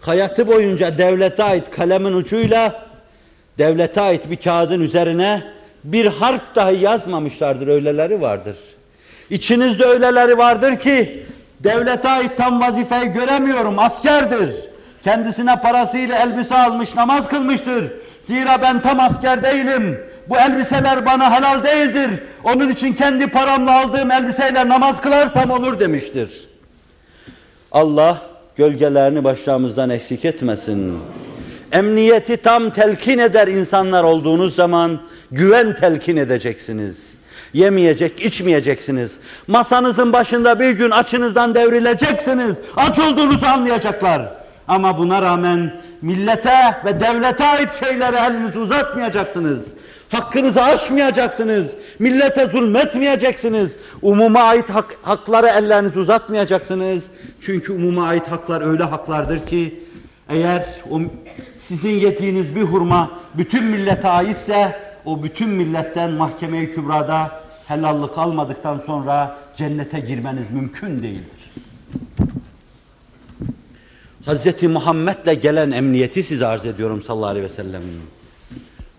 hayatı boyunca devlete ait kalemin ucuyla devlete ait bir kağıdın üzerine bir harf dahi yazmamışlardır öyleleri vardır. İçinizde öyleleri vardır ki devlete ait tam vazifeyi göremiyorum askerdir. Kendisine parasıyla elbise almış namaz kılmıştır. Zira ben tam asker değilim. Bu elbiseler bana helal değildir. Onun için kendi paramla aldığım elbiseyle namaz kılarsam olur demiştir. Allah gölgelerini başlarımızdan eksik etmesin. Emniyeti tam telkin eder insanlar olduğunuz zaman güven telkin edeceksiniz. Yemeyecek, içmeyeceksiniz. Masanızın başında bir gün açınızdan devrileceksiniz. Aç olduğunuzu anlayacaklar. Ama buna rağmen millete ve devlete ait şeylere elinizi uzatmayacaksınız. Hakkınızı aşmayacaksınız. Millete zulmetmeyeceksiniz. Umuma ait hak, haklara ellerinizi uzatmayacaksınız. Çünkü umuma ait haklar öyle haklardır ki eğer o, sizin yediğiniz bir hurma bütün millete aitse o bütün milletten mahkeme-i kübrada helallik almadıktan sonra cennete girmeniz mümkün değildir. Hz. Muhammed'le gelen emniyeti size arz ediyorum sallallahu aleyhi ve sellem.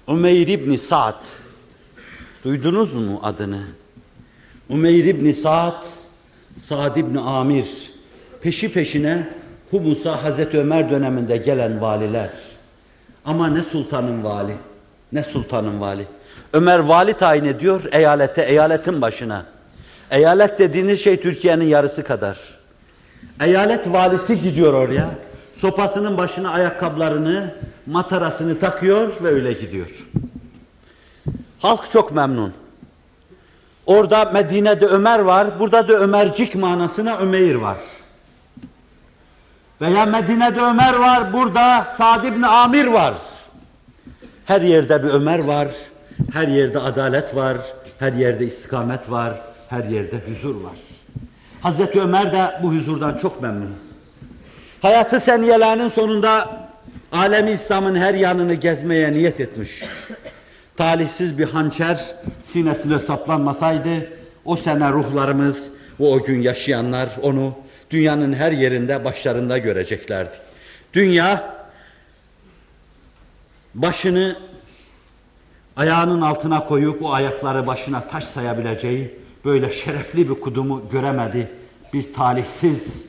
Umeyr İbni Sa'd. Duydunuz mu adını? Umeyr İbni Sa'd, Sa'd İbni Amir. Peşi peşine Humus'a Hazreti Ömer döneminde gelen valiler. Ama ne sultanın vali, ne sultanın vali. Ömer vali tayin ediyor eyalete, eyaletin başına. Eyalet dediğiniz şey Türkiye'nin yarısı kadar. Eyalet valisi gidiyor oraya. Sopasının başına ayakkabılarını, matarasını takıyor ve öyle gidiyor. Halk çok memnun. Orada Medine'de Ömer var, burada da Ömercik manasına Ömeyr var. Veya Medine'de Ömer var, burada Sa'd ibn Amir var. Her yerde bir Ömer var, her yerde adalet var, her yerde istikamet var, her yerde huzur var. Hazreti Ömer de bu huzurdan çok memnun. Hayatı seniyelerinin sonunda alemi İslam'ın her yanını gezmeye niyet etmiş. Talihsiz bir hançer sinesine saplanmasaydı O sene ruhlarımız ve o gün yaşayanlar onu dünyanın her yerinde başlarında göreceklerdi. Dünya başını ayağının altına koyup o ayakları başına taş sayabileceği böyle şerefli bir kudumu göremedi. Bir talihsiz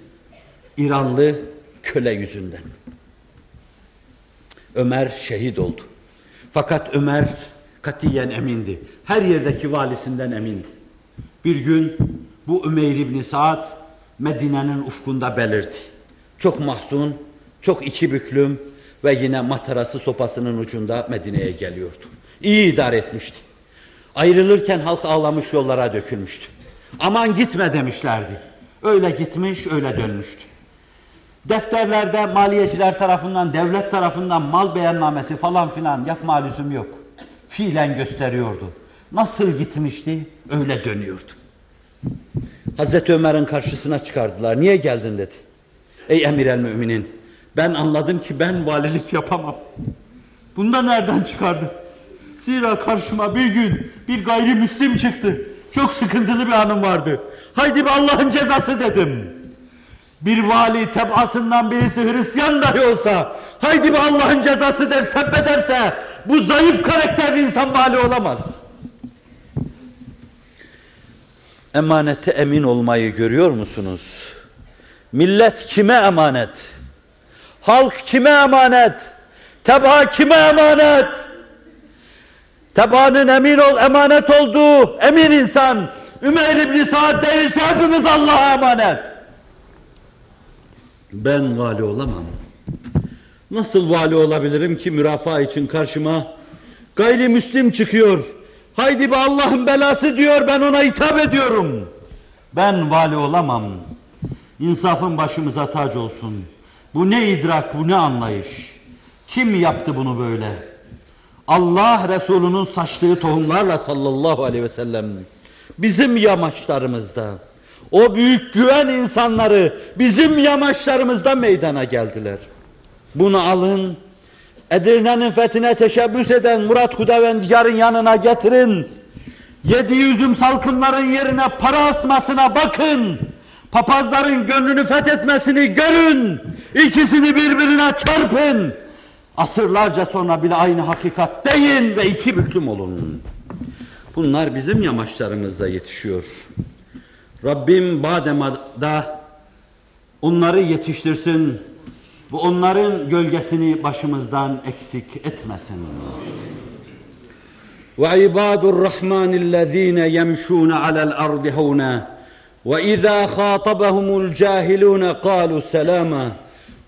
İranlı köle yüzünden. Ömer şehit oldu. Fakat Ömer katiyen emindi. Her yerdeki valisinden emindi. Bir gün bu Ümeyr İbni Saad Medine'nin ufkunda belirdi. Çok mahzun, çok iki büklüm ve yine matarası sopasının ucunda Medine'ye geliyordu. İyi idare etmişti. Ayrılırken halk ağlamış yollara dökülmüştü. Aman gitme demişlerdi. Öyle gitmiş, öyle dönmüştü. Defterlerde maliyeciler tarafından, devlet tarafından mal beyannamesi falan filan yapma lüzum yok. Fiilen gösteriyordu. Nasıl gitmişti, öyle dönüyordu. Hazreti Ömer'in karşısına çıkardılar. Niye geldin dedi. Ey emir el müminin, ben anladım ki ben valilik yapamam. Bunda nereden çıkardı? Zira karşıma bir gün bir gayrimüslim çıktı. Çok sıkıntılı bir anım vardı. Haydi bir Allah'ın cezası dedim. Bir vali tebasından birisi Hristiyan dahi olsa haydi bir Allah'ın cezası der sebbederse bu zayıf karakterli insan vali olamaz. Emanete emin olmayı görüyor musunuz? Millet kime emanet? Halk kime emanet? Teba kime emanet? Tebaanın emin ol, emanet olduğu emin insan. Ümeyr İbni Saad değilse hepimiz Allah'a emanet. Ben vali olamam. Nasıl vali olabilirim ki mürafaa için karşıma gayrimüslim çıkıyor. Haydi be Allah'ın belası diyor ben ona hitap ediyorum. Ben vali olamam. İnsafın başımıza tac olsun. Bu ne idrak, bu ne anlayış? Kim yaptı bunu böyle? Allah Resulü'nün saçtığı tohumlarla sallallahu aleyhi ve sellem bizim yamaçlarımızda o büyük güven insanları bizim yamaçlarımızda meydana geldiler. Bunu alın, Edirne'nin fethine teşebbüs eden Murat Hudavendiyar'ın yanına getirin. Yedi üzüm salkımların yerine para asmasına bakın. Papazların gönlünü fethetmesini görün. İkisini birbirine çarpın. Asırlarca sonra bile aynı hakikat deyin ve iki büklüm olun. Bunlar bizim yamaçlarımızda yetişiyor. Rabbim Badema'da onları yetiştirsin bu onların gölgesini başımızdan eksik etmesin. Ve ibadur rahmanillezine yemşûne alel ardi havne ve izâ khâtabahumul cahilûne kâlu selâma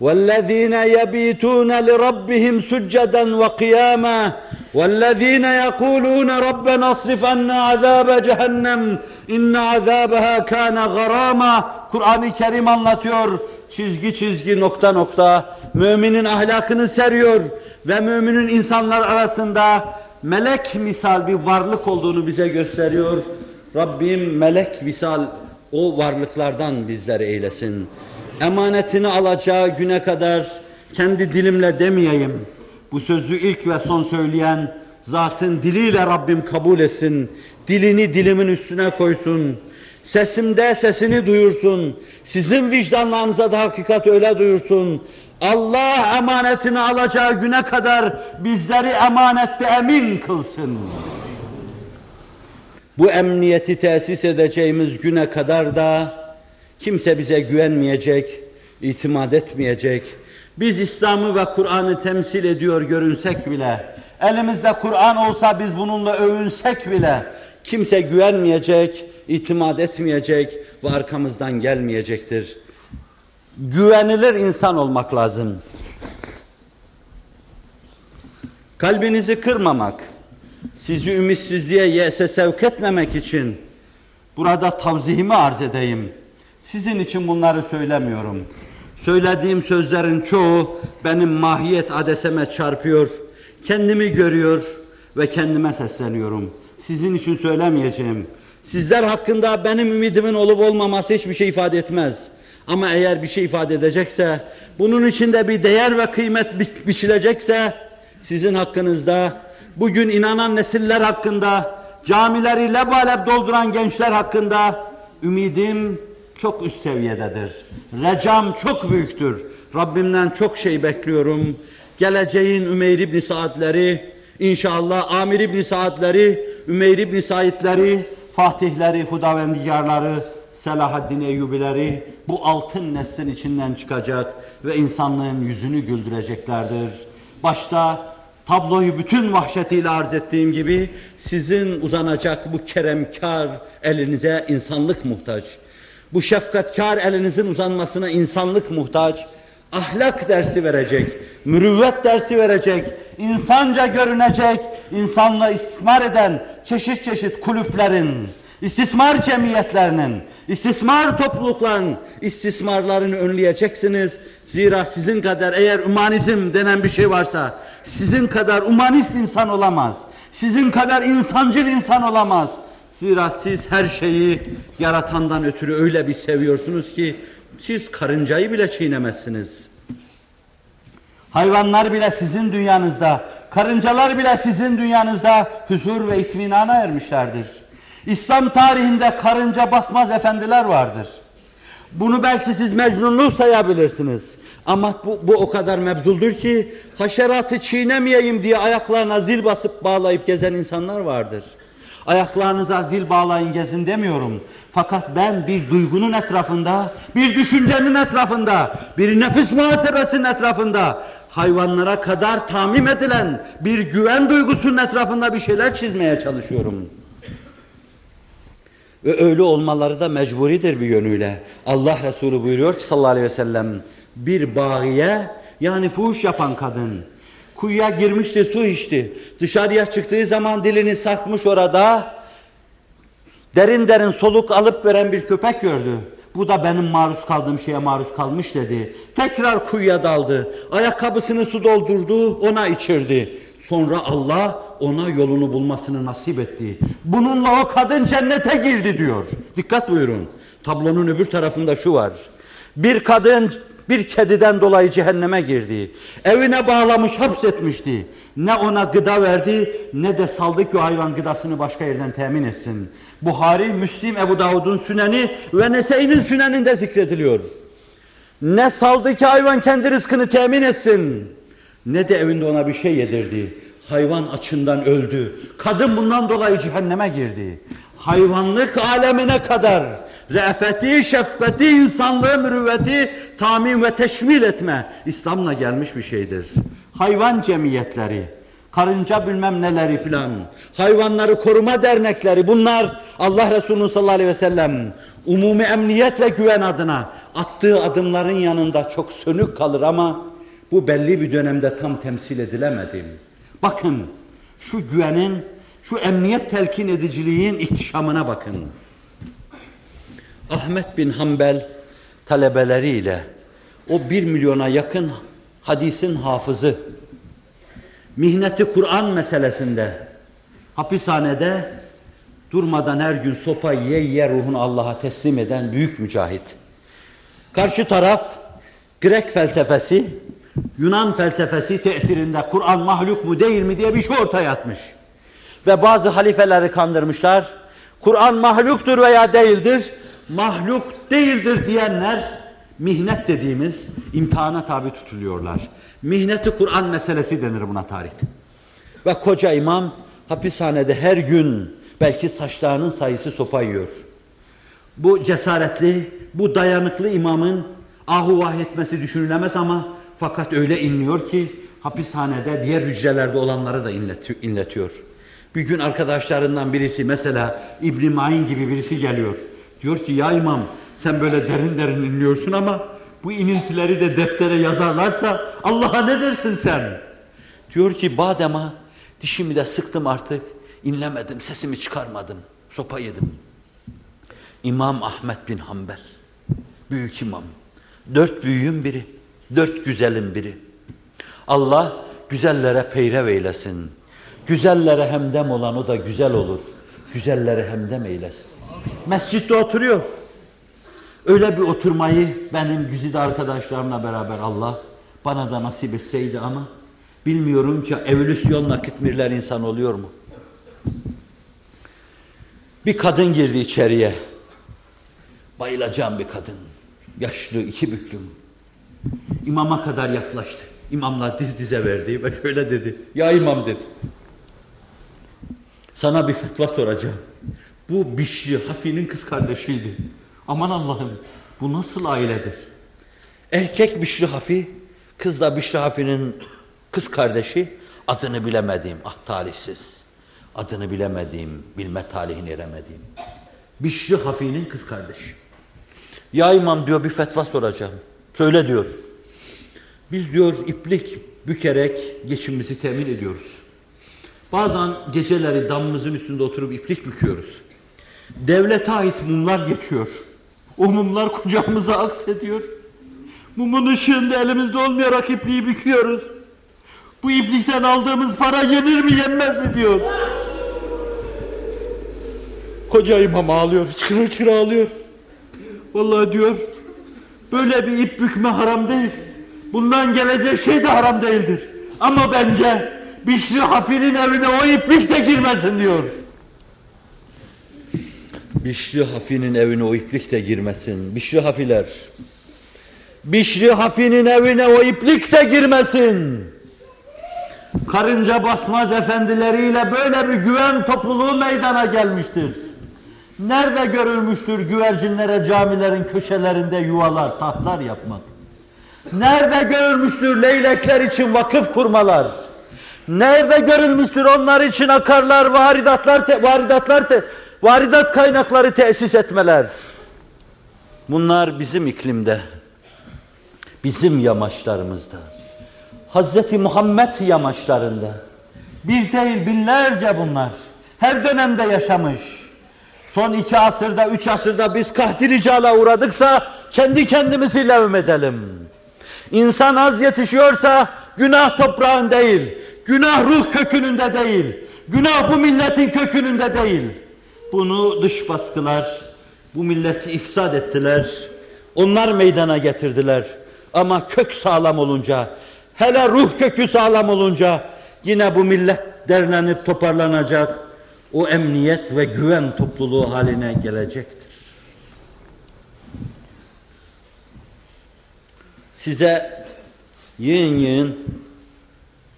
والذين يبيتون لربهم سجدا وقياما والذين يقولون ربنا اصرف عنا عذاب جهنم إن عذابها كان غراما Kur'an-ı Kerim anlatıyor çizgi çizgi nokta nokta müminin ahlakını seriyor ve müminin insanlar arasında melek misal bir varlık olduğunu bize gösteriyor. Rabbim melek misal o varlıklardan bizleri eylesin. Emanetini alacağı güne kadar kendi dilimle demeyeyim. Bu sözü ilk ve son söyleyen zatın diliyle Rabbim kabul etsin. Dilini dilimin üstüne koysun. Sesimde sesini duyursun. Sizin vicdanlarınıza da hakikat öyle duyursun. Allah emanetini alacağı güne kadar bizleri emanette emin kılsın. Bu emniyeti tesis edeceğimiz güne kadar da kimse bize güvenmeyecek, itimat etmeyecek. Biz İslam'ı ve Kur'an'ı temsil ediyor görünsek bile, elimizde Kur'an olsa biz bununla övünsek bile, kimse güvenmeyecek, itimat etmeyecek ve arkamızdan gelmeyecektir. Güvenilir insan olmak lazım. Kalbinizi kırmamak, sizi ümitsizliğe, yese sevk etmemek için burada tavzihimi arz edeyim. Sizin için bunları söylemiyorum. Söylediğim sözlerin çoğu benim mahiyet adeseme çarpıyor. Kendimi görüyor ve kendime sesleniyorum. Sizin için söylemeyeceğim. Sizler hakkında benim ümidimin olup olmaması hiçbir şey ifade etmez. Ama eğer bir şey ifade edecekse, bunun içinde bir değer ve kıymet bi biçilecekse, sizin hakkınızda, bugün inanan nesiller hakkında camileri lebalep dolduran gençler hakkında ümidim çok üst seviyededir. Recam çok büyüktür. Rabbimden çok şey bekliyorum. Geleceğin Ümeyr İbni Saadleri, inşallah Amir İbni Saadleri, Ümeyr İbni Saidleri, Fatihleri, Hudavendigarları, Selahaddin Eyyubileri bu altın neslin içinden çıkacak ve insanlığın yüzünü güldüreceklerdir. Başta tabloyu bütün vahşetiyle arz ettiğim gibi sizin uzanacak bu keremkar elinize insanlık muhtaç. Bu şefkatkar elinizin uzanmasına insanlık muhtaç. Ahlak dersi verecek, mürüvvet dersi verecek, insanca görünecek, insanla istismar eden çeşit çeşit kulüplerin, istismar cemiyetlerinin, istismar toplulukların istismarlarını önleyeceksiniz. Zira sizin kadar eğer ümanizm denen bir şey varsa, sizin kadar umanist insan olamaz. Sizin kadar insancıl insan olamaz. Zira siz her şeyi yaratandan ötürü öyle bir seviyorsunuz ki siz karıncayı bile çiğnemezsiniz. Hayvanlar bile sizin dünyanızda, karıncalar bile sizin dünyanızda huzur ve itminana ermişlerdir. İslam tarihinde karınca basmaz efendiler vardır. Bunu belki siz mecnunluğu sayabilirsiniz. Ama bu, bu o kadar mebzuldur ki haşeratı çiğnemeyeyim diye ayaklarına zil basıp bağlayıp gezen insanlar vardır. Ayaklarınıza zil bağlayın gezin demiyorum. Fakat ben bir duygunun etrafında, bir düşüncenin etrafında, bir nefis muhasebesinin etrafında, hayvanlara kadar tamim edilen bir güven duygusunun etrafında bir şeyler çizmeye çalışıyorum. Ve öyle olmaları da mecburidir bir yönüyle. Allah Resulü buyuruyor ki sallallahu aleyhi ve sellem, bir bağiye yani fuhuş yapan kadın, kuyuya girmişti, su içti. Dışarıya çıktığı zaman dilini sarkmış orada, derin derin soluk alıp veren bir köpek gördü. Bu da benim maruz kaldığım şeye maruz kalmış dedi. Tekrar kuyuya daldı. Ayakkabısını su doldurdu, ona içirdi. Sonra Allah ona yolunu bulmasını nasip etti. Bununla o kadın cennete girdi diyor. Dikkat buyurun. Tablonun öbür tarafında şu var. Bir kadın bir kediden dolayı cehenneme girdi. Evine bağlamış, hapsetmişti. Ne ona gıda verdi ne de saldı ki hayvan gıdasını başka yerden temin etsin. Buhari, Müslim, Ebu Davud'un süneni ve Nese'inin süneninde zikrediliyor. Ne saldı ki hayvan kendi rızkını temin etsin ne de evinde ona bir şey yedirdi. Hayvan açından öldü. Kadın bundan dolayı cehenneme girdi. Hayvanlık alemine kadar re'feti, şefkati, insanlığı, mürüvveti tamin ve teşmil etme İslam'la gelmiş bir şeydir. Hayvan cemiyetleri, karınca bilmem neleri filan, hayvanları koruma dernekleri bunlar Allah Resulü sallallahu aleyhi ve sellem umumi emniyet ve güven adına attığı adımların yanında çok sönük kalır ama bu belli bir dönemde tam temsil edilemedi. Bakın şu güvenin, şu emniyet telkin ediciliğin ihtişamına bakın. Ahmet bin Hanbel talebeleriyle o bir milyona yakın hadisin hafızı mihneti Kur'an meselesinde hapishanede durmadan her gün sopa ye ye ruhunu Allah'a teslim eden büyük mücahit. Karşı taraf Grek felsefesi, Yunan felsefesi tesirinde Kur'an mahluk mu değil mi diye bir şey ortaya atmış. Ve bazı halifeleri kandırmışlar. Kur'an mahluktur veya değildir. Mahluk değildir diyenler mihnet dediğimiz imtihana tabi tutuluyorlar. Mihneti Kur'an meselesi denir buna tarihte. Ve koca imam hapishanede her gün belki saçlarının sayısı sopa yiyor. Bu cesaretli, bu dayanıklı imamın ahu etmesi düşünülemez ama fakat öyle inliyor ki hapishanede diğer hücrelerde olanları da inletiyor. Bir gün arkadaşlarından birisi mesela İbn Mayn gibi birisi geliyor. Diyor ki ya imam sen böyle derin derin inliyorsun ama bu inintileri de deftere yazarlarsa Allah'a ne dersin sen? Diyor ki badema dişimi de sıktım artık inlemedim sesimi çıkarmadım sopa yedim. İmam Ahmet bin Hanbel büyük imam dört büyüğün biri dört güzelin biri. Allah güzellere peyrev eylesin. Güzellere hemdem olan o da güzel olur. Güzellere hemdem eylesin. Mescitte oturuyor. Öyle bir oturmayı benim güzide arkadaşlarımla beraber Allah bana da nasip etseydi ama bilmiyorum ki evolüsyonla kıtmirler insan oluyor mu? Bir kadın girdi içeriye. Bayılacağım bir kadın. Yaşlı, iki büklüm. İmama kadar yaklaştı. İmamla diz dize verdi ve şöyle dedi. Ya imam dedi. Sana bir fetva soracağım. Bu Bişri Hafi'nin kız kardeşiydi. Aman Allah'ım bu nasıl ailedir? Erkek Bişri Hafi, kız da Bişri Hafi'nin kız kardeşi adını bilemediğim, ah talihsiz. Adını bilemediğim, bilme talihini eremediğim. Bişri Hafi'nin kız kardeşi. Ya imam diyor bir fetva soracağım. Söyle diyor. Biz diyor iplik bükerek geçimimizi temin ediyoruz. Bazen geceleri damımızın üstünde oturup iplik büküyoruz. Devlete ait mumlar geçiyor. O mumlar kucağımıza aksediyor. Mumun ışığında elimizde olmayarak ipliği büküyoruz. Bu iplikten aldığımız para yenir mi yenmez mi diyor. Koca imam ağlıyor, hıçkıra hıçkıra ağlıyor. Vallahi diyor, böyle bir ip bükme haram değil. Bundan gelecek şey de haram değildir. Ama bence Bişri Hafi'nin evine o iplik de girmesin diyor. Bişri Hafi'nin evine o iplik de girmesin. Bişri Hafiler. Bişri Hafi'nin evine o iplik de girmesin. Karınca basmaz efendileriyle böyle bir güven topluluğu meydana gelmiştir. Nerede görülmüştür güvercinlere camilerin köşelerinde yuvalar, tahtlar yapmak? Nerede görülmüştür leylekler için vakıf kurmalar? Nerede görülmüştür onlar için akarlar, varidatlar, varidatlar, te, varidat kaynakları tesis etmeler? Bunlar bizim iklimde, bizim yamaçlarımızda, Hazreti Muhammed yamaçlarında. Bir değil binlerce bunlar. Her dönemde yaşamış. Son iki asırda, üç asırda biz kahdiricala uğradıksa kendi kendimizi levmedelim. İnsan az yetişiyorsa günah toprağın değil, günah ruh kökününde değil, günah bu milletin kökününde değil. Bunu dış baskılar, bu milleti ifsad ettiler, onlar meydana getirdiler. Ama kök sağlam olunca, hele ruh kökü sağlam olunca yine bu millet derlenip toparlanacak, o emniyet ve güven topluluğu haline gelecektir. Size yığın yığın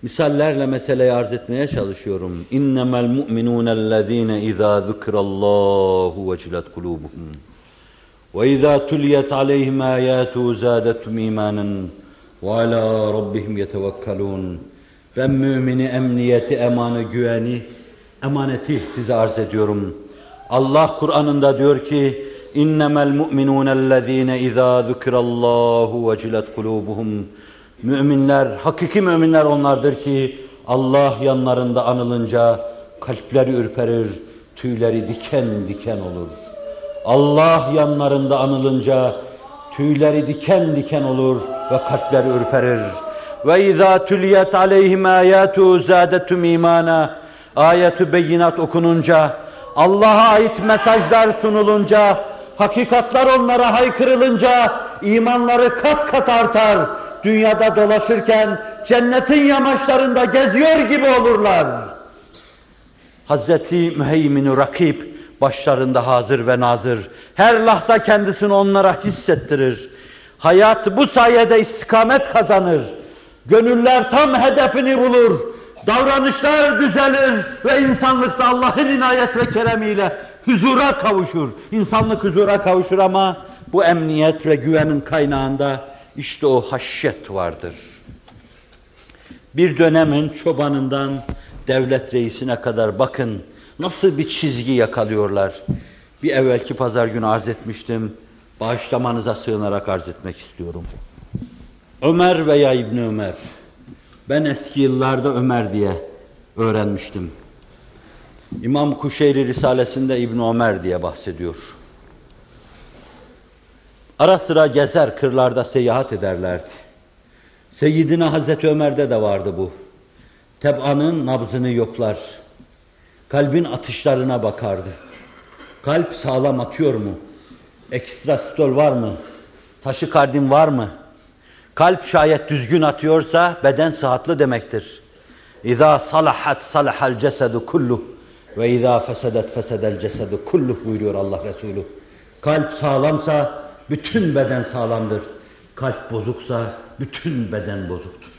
misallerle meseleyi arz etmeye çalışıyorum. İnnemel mu'minûnellezîne izâ zukrallâhu vecilet kulûbuhum. Ve izâ tuliyet aleyhim âyâtu zâdetum îmânen ve alâ rabbihim yetevekkelûn. Ben mümini, emniyeti, emanı, güveni, emaneti size arz ediyorum. Allah Kur'an'ında diyor ki innemel mu'minûnellezîne izâ zukrallâhu vecilet kulûbuhum. Müminler, hakiki müminler onlardır ki Allah yanlarında anılınca kalpleri ürperir, tüyleri diken diken olur. Allah yanlarında anılınca tüyleri diken diken olur ve kalpleri ürperir. Ve izâ tüliyet aleyhim âyâtu zâdetum imana. Ayet-ü beyinat okununca, Allah'a ait mesajlar sunulunca, hakikatlar onlara haykırılınca imanları kat kat artar. Dünyada dolaşırken cennetin yamaçlarında geziyor gibi olurlar. Hazreti Müheymin-i Rakib başlarında hazır ve nazır. Her lahza kendisini onlara hissettirir. Hayat bu sayede istikamet kazanır. Gönüller tam hedefini bulur. Davranışlar düzelir ve insanlıkta Allah'ın inayet ve keremiyle huzura kavuşur. İnsanlık huzura kavuşur ama bu emniyet ve güvenin kaynağında işte o haşyet vardır. Bir dönemin çobanından devlet reisine kadar bakın nasıl bir çizgi yakalıyorlar. Bir evvelki pazar günü arz etmiştim. Bağışlamanıza sığınarak arz etmek istiyorum. Ömer veya İbni Ömer. Ben eski yıllarda Ömer diye öğrenmiştim. İmam Kuşeyri Risalesinde İbn Ömer diye bahsediyor. Ara sıra gezer kırlarda seyahat ederlerdi. Seyyidine Hazreti Ömer'de de vardı bu. Teb'anın nabzını yoklar. Kalbin atışlarına bakardı. Kalp sağlam atıyor mu? Ekstra stol var mı? Taşı kardin var mı? Kalp şayet düzgün atıyorsa beden sıhhatli demektir. İza salahat salahal cesedu kullu. Ve izâ fesedet fesedel cesedu kulluh buyuruyor Allah Resulü. Kalp sağlamsa bütün beden sağlamdır. Kalp bozuksa bütün beden bozuktur.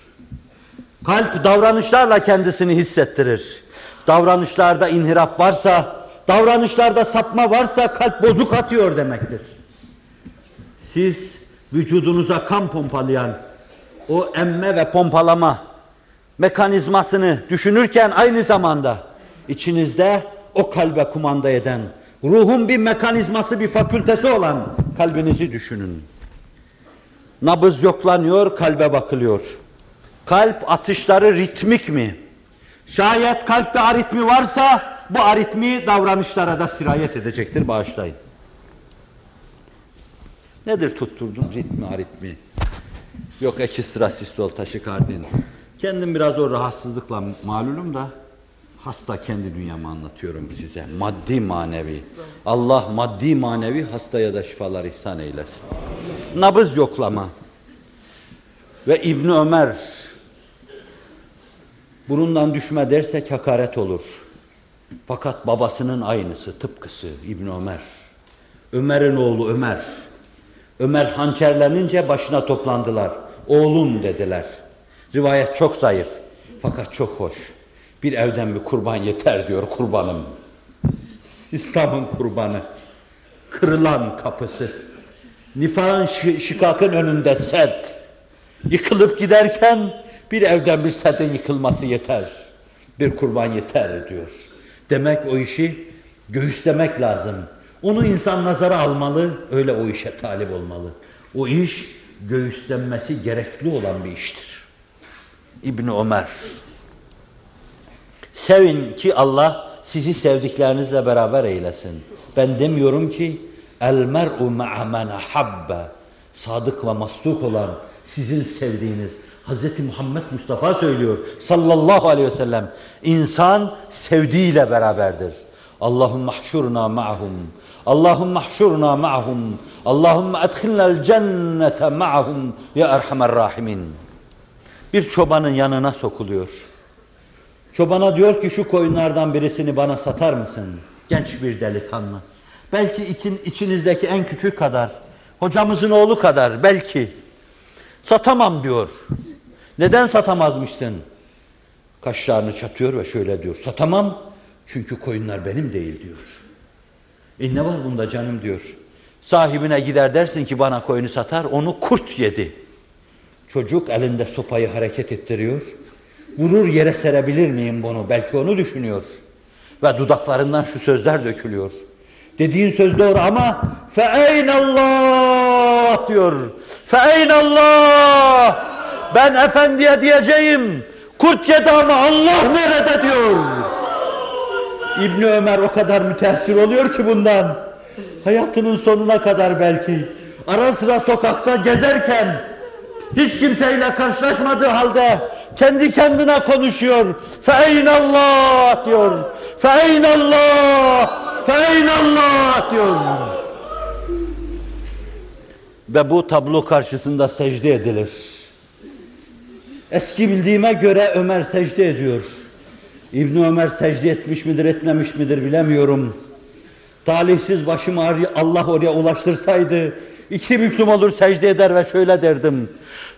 Kalp davranışlarla kendisini hissettirir. Davranışlarda inhiraf varsa, davranışlarda sapma varsa kalp bozuk atıyor demektir. Siz vücudunuza kan pompalayan o emme ve pompalama mekanizmasını düşünürken aynı zamanda içinizde o kalbe kumanda eden, ruhun bir mekanizması, bir fakültesi olan kalbinizi düşünün. Nabız yoklanıyor, kalbe bakılıyor. Kalp atışları ritmik mi? Şayet kalpte aritmi varsa bu aritmi davranışlara da sirayet edecektir, bağışlayın. Nedir tutturdun ritmi, aritmi? Yok ekstra sistol taşikardin. Kendim biraz o rahatsızlıkla malulum da hasta kendi dünyamı anlatıyorum size. Maddi manevi. Allah maddi manevi hastaya da şifalar ihsan eylesin. Nabız yoklama. Ve İbn Ömer burundan düşme dersek hakaret olur. Fakat babasının aynısı, tıpkısı İbn Ömer. Ömer'in oğlu Ömer. Ömer hançerlenince başına toplandılar. Oğlum dediler. Rivayet çok zayıf fakat çok hoş. Bir evden bir kurban yeter diyor kurbanım. İslam'ın kurbanı. Kırılan kapısı. Nifakın şikakın önünde set. Yıkılıp giderken bir evden bir sedin yıkılması yeter. Bir kurban yeter diyor. Demek o işi göğüslemek lazım. Onu insan nazara almalı, öyle o işe talip olmalı. O iş göğüslenmesi gerekli olan bir iştir. İbni Ömer. Sevin ki Allah sizi sevdiklerinizle beraber eylesin. Ben demiyorum ki el mer'u ma'a habbe. Sadık ve masduk olan sizin sevdiğiniz Hz. Muhammed Mustafa söylüyor sallallahu aleyhi ve sellem. İnsan sevdiğiyle beraberdir. Allahümme ahşurna ma'hum. Allahümme ahşurna ma'hum. Allahümme edkhilnel cennete ma'hum ya erhamer rahimin. Bir çobanın yanına sokuluyor. Çobana diyor ki şu koyunlardan birisini bana satar mısın? Genç bir delikanlı. Belki ikin, içinizdeki en küçük kadar, hocamızın oğlu kadar belki. Satamam diyor. Neden satamazmışsın? Kaşlarını çatıyor ve şöyle diyor. Satamam çünkü koyunlar benim değil diyor. E ne var bunda canım diyor. Sahibine gider dersin ki bana koyunu satar, onu kurt yedi. Çocuk elinde sopayı hareket ettiriyor. Vurur yere serebilir miyim bunu? Belki onu düşünüyor. Ve dudaklarından şu sözler dökülüyor. Dediğin söz doğru ama feeynallah diyor. Feeynallah ben efendiye diyeceğim. Kurt yedi ama Allah nerede diyor. İbni Ömer o kadar müteessir oluyor ki bundan. Hayatının sonuna kadar belki. Ara sıra sokakta gezerken hiç kimseyle karşılaşmadığı halde kendi kendine konuşuyor. Feynallah diyor. Feynallah. Feynallah diyor. Ve bu tablo karşısında secde edilir. Eski bildiğime göre Ömer secde ediyor. İbn Ömer secde etmiş midir, etmemiş midir bilemiyorum. Talihsiz başım ağrıyor, Allah oraya ulaştırsaydı iki büklüm olur secde eder ve şöyle derdim.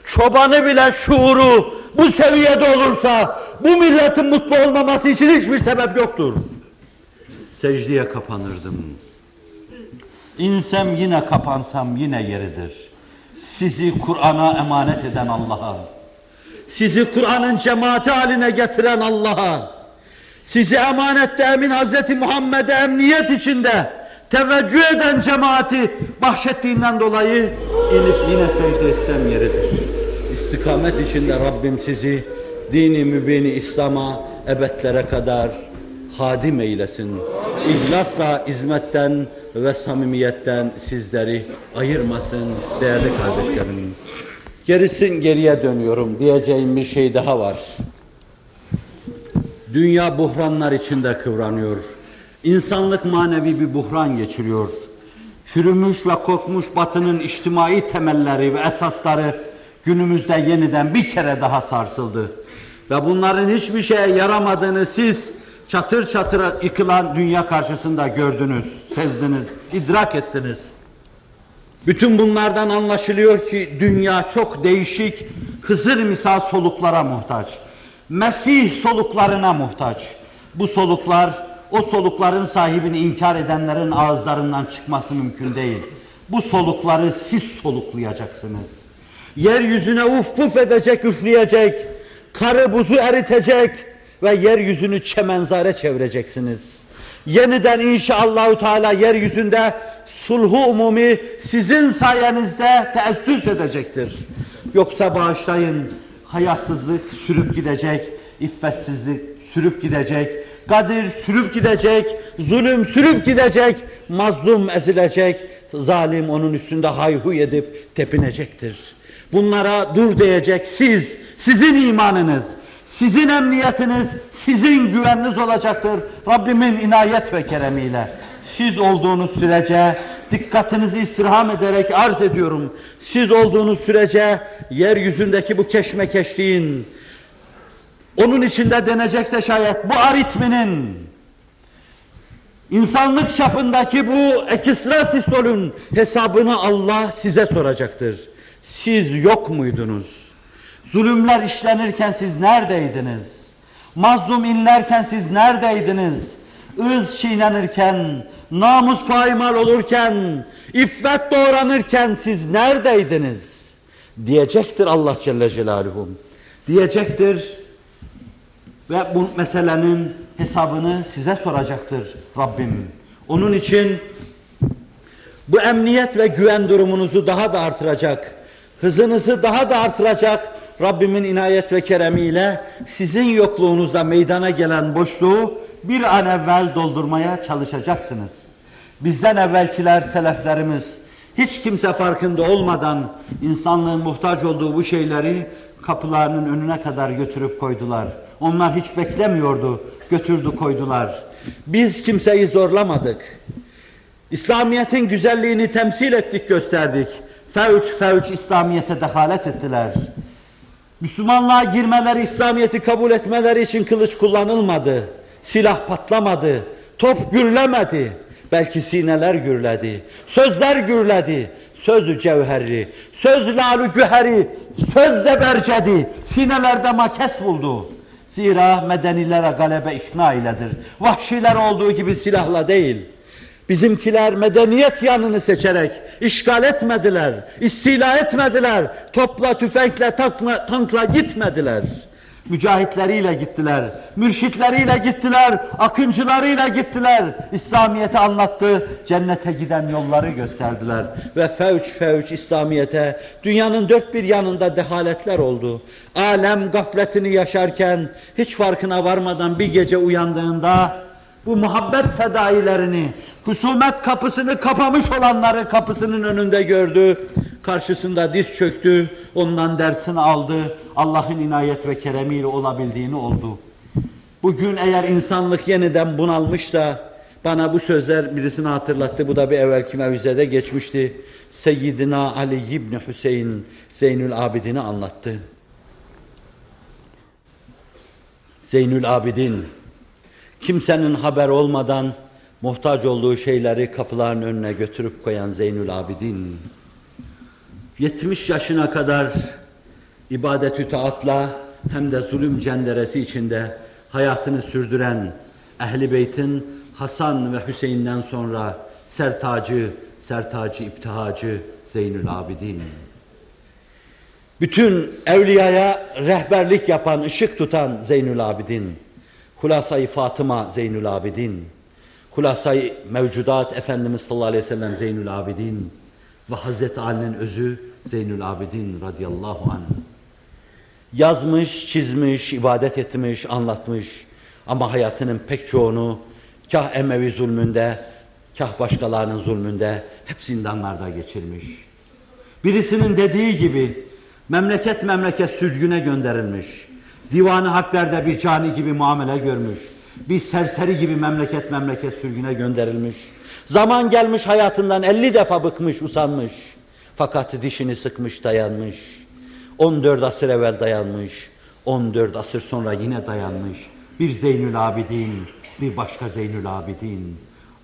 Çobanı bile şuuru bu seviyede olursa bu milletin mutlu olmaması için hiçbir sebep yoktur. Secdeye kapanırdım. İnsem yine kapansam yine yeridir. Sizi Kur'an'a emanet eden Allah'a, sizi Kur'an'ın cemaati haline getiren Allah'a, sizi emanette emin Hazreti Muhammed'e emniyet içinde teveccüh eden cemaati bahşettiğinden dolayı inip yine secde etsem yeridir. İstikamet içinde Rabbim sizi dini mübini İslam'a ebedlere kadar hadim eylesin. İhlasla, hizmetten ve samimiyetten sizleri ayırmasın değerli kardeşlerim. Gerisin geriye dönüyorum. Diyeceğim bir şey daha var. Dünya buhranlar içinde kıvranıyor. İnsanlık manevi bir buhran geçiriyor. Çürümüş ve korkmuş batının içtimai temelleri ve esasları günümüzde yeniden bir kere daha sarsıldı. Ve bunların hiçbir şeye yaramadığını siz çatır çatır yıkılan dünya karşısında gördünüz, sezdiniz, idrak ettiniz. Bütün bunlardan anlaşılıyor ki dünya çok değişik, Hızır misal soluklara muhtaç. Mesih soluklarına muhtaç. Bu soluklar, o solukların sahibini inkar edenlerin ağızlarından çıkması mümkün değil. Bu solukları siz soluklayacaksınız. Yeryüzüne uf puf edecek, üfleyecek, karı buzu eritecek ve yeryüzünü çemenzare çevireceksiniz. Yeniden inşallahü teala yeryüzünde sulhu umumi sizin sayenizde teessüs edecektir. Yoksa bağışlayın hayasızlık sürüp gidecek, iffetsizlik sürüp gidecek, kadir sürüp gidecek, zulüm sürüp gidecek, mazlum ezilecek, zalim onun üstünde hayhuy edip tepinecektir. Bunlara dur diyecek siz, sizin imanınız, sizin emniyetiniz, sizin güveniniz olacaktır. Rabbimin inayet ve keremiyle. Siz olduğunuz sürece dikkatinizi istirham ederek arz ediyorum. Siz olduğunuz sürece yeryüzündeki bu keşmekeşliğin, onun içinde denecekse şayet bu aritminin, insanlık çapındaki bu ekstra sistolün hesabını Allah size soracaktır. Siz yok muydunuz? Zulümler işlenirken siz neredeydiniz? Mazlum inlerken siz neredeydiniz? Iz çiğnenirken, namus paymal olurken, iffet doğranırken siz neredeydiniz? Diyecektir Allah Celle Celaluhu. Diyecektir ve bu meselenin hesabını size soracaktır Rabbim. Onun için bu emniyet ve güven durumunuzu daha da artıracak, hızınızı daha da artıracak Rabbimin inayet ve keremiyle sizin yokluğunuzda meydana gelen boşluğu bir an evvel doldurmaya çalışacaksınız. Bizden evvelkiler, seleflerimiz hiç kimse farkında olmadan insanlığın muhtaç olduğu bu şeyleri kapılarının önüne kadar götürüp koydular. Onlar hiç beklemiyordu, götürdü koydular. Biz kimseyi zorlamadık. İslamiyet'in güzelliğini temsil ettik, gösterdik. Fevç fevç İslamiyet'e dehalet ettiler. Müslümanlığa girmeleri, İslamiyet'i kabul etmeleri için kılıç kullanılmadı. Silah patlamadı. Top gürlemedi. Belki sineler gürledi. Sözler gürledi. Söz cevheri, söz lalu güheri, söz zebercedi. Sinelerde makes buldu. Zira medenilere galebe ikna iledir. Vahşiler olduğu gibi silahla değil. Bizimkiler medeniyet yanını seçerek işgal etmediler, istila etmediler, topla, tüfekle, tankla, tankla gitmediler. Mücahitleriyle gittiler, mürşitleriyle gittiler, akıncılarıyla gittiler. İslamiyet'i anlattı, cennete giden yolları gösterdiler. Ve fevç fevç İslamiyet'e dünyanın dört bir yanında dehaletler oldu. Alem gafletini yaşarken hiç farkına varmadan bir gece uyandığında bu muhabbet fedailerini, husumet kapısını kapamış olanları kapısının önünde gördü. Karşısında diz çöktü, ondan dersini aldı. Allah'ın inayet ve keremiyle olabildiğini oldu. Bugün eğer insanlık yeniden bunalmış da bana bu sözler birisini hatırlattı. Bu da bir evvelki mevzede geçmişti. Seyyidina Ali İbni Hüseyin Zeynül Abidin'i anlattı. Zeynül Abidin kimsenin haber olmadan muhtaç olduğu şeyleri kapıların önüne götürüp koyan Zeynül Abidin 70 yaşına kadar ibadet-ü taatla hem de zulüm cenderesi içinde hayatını sürdüren Ehli Beyt'in Hasan ve Hüseyin'den sonra sertacı, sertacı, iptihacı Zeynül Abidin. Bütün evliyaya rehberlik yapan, ışık tutan Zeynül Abidin. Hulasayı Fatıma Zeynül Abidin. Hulasayı mevcudat Efendimiz sallallahu aleyhi ve sellem Zeynül Abidin. Ve Hazreti Ali'nin özü Zeynül Abidin radıyallahu anh. Yazmış, çizmiş, ibadet etmiş, anlatmış. Ama hayatının pek çoğunu kah Emevi zulmünde, kah başkalarının zulmünde hep zindanlarda geçirmiş. Birisinin dediği gibi memleket memleket sürgüne gönderilmiş. Divanı harplerde bir cani gibi muamele görmüş. Bir serseri gibi memleket memleket sürgüne gönderilmiş. Zaman gelmiş hayatından 50 defa bıkmış, usanmış. Fakat dişini sıkmış, dayanmış. 14 asır evvel dayanmış. 14 asır sonra yine dayanmış. Bir Zeynül Abidin, bir başka Zeynül Abidin.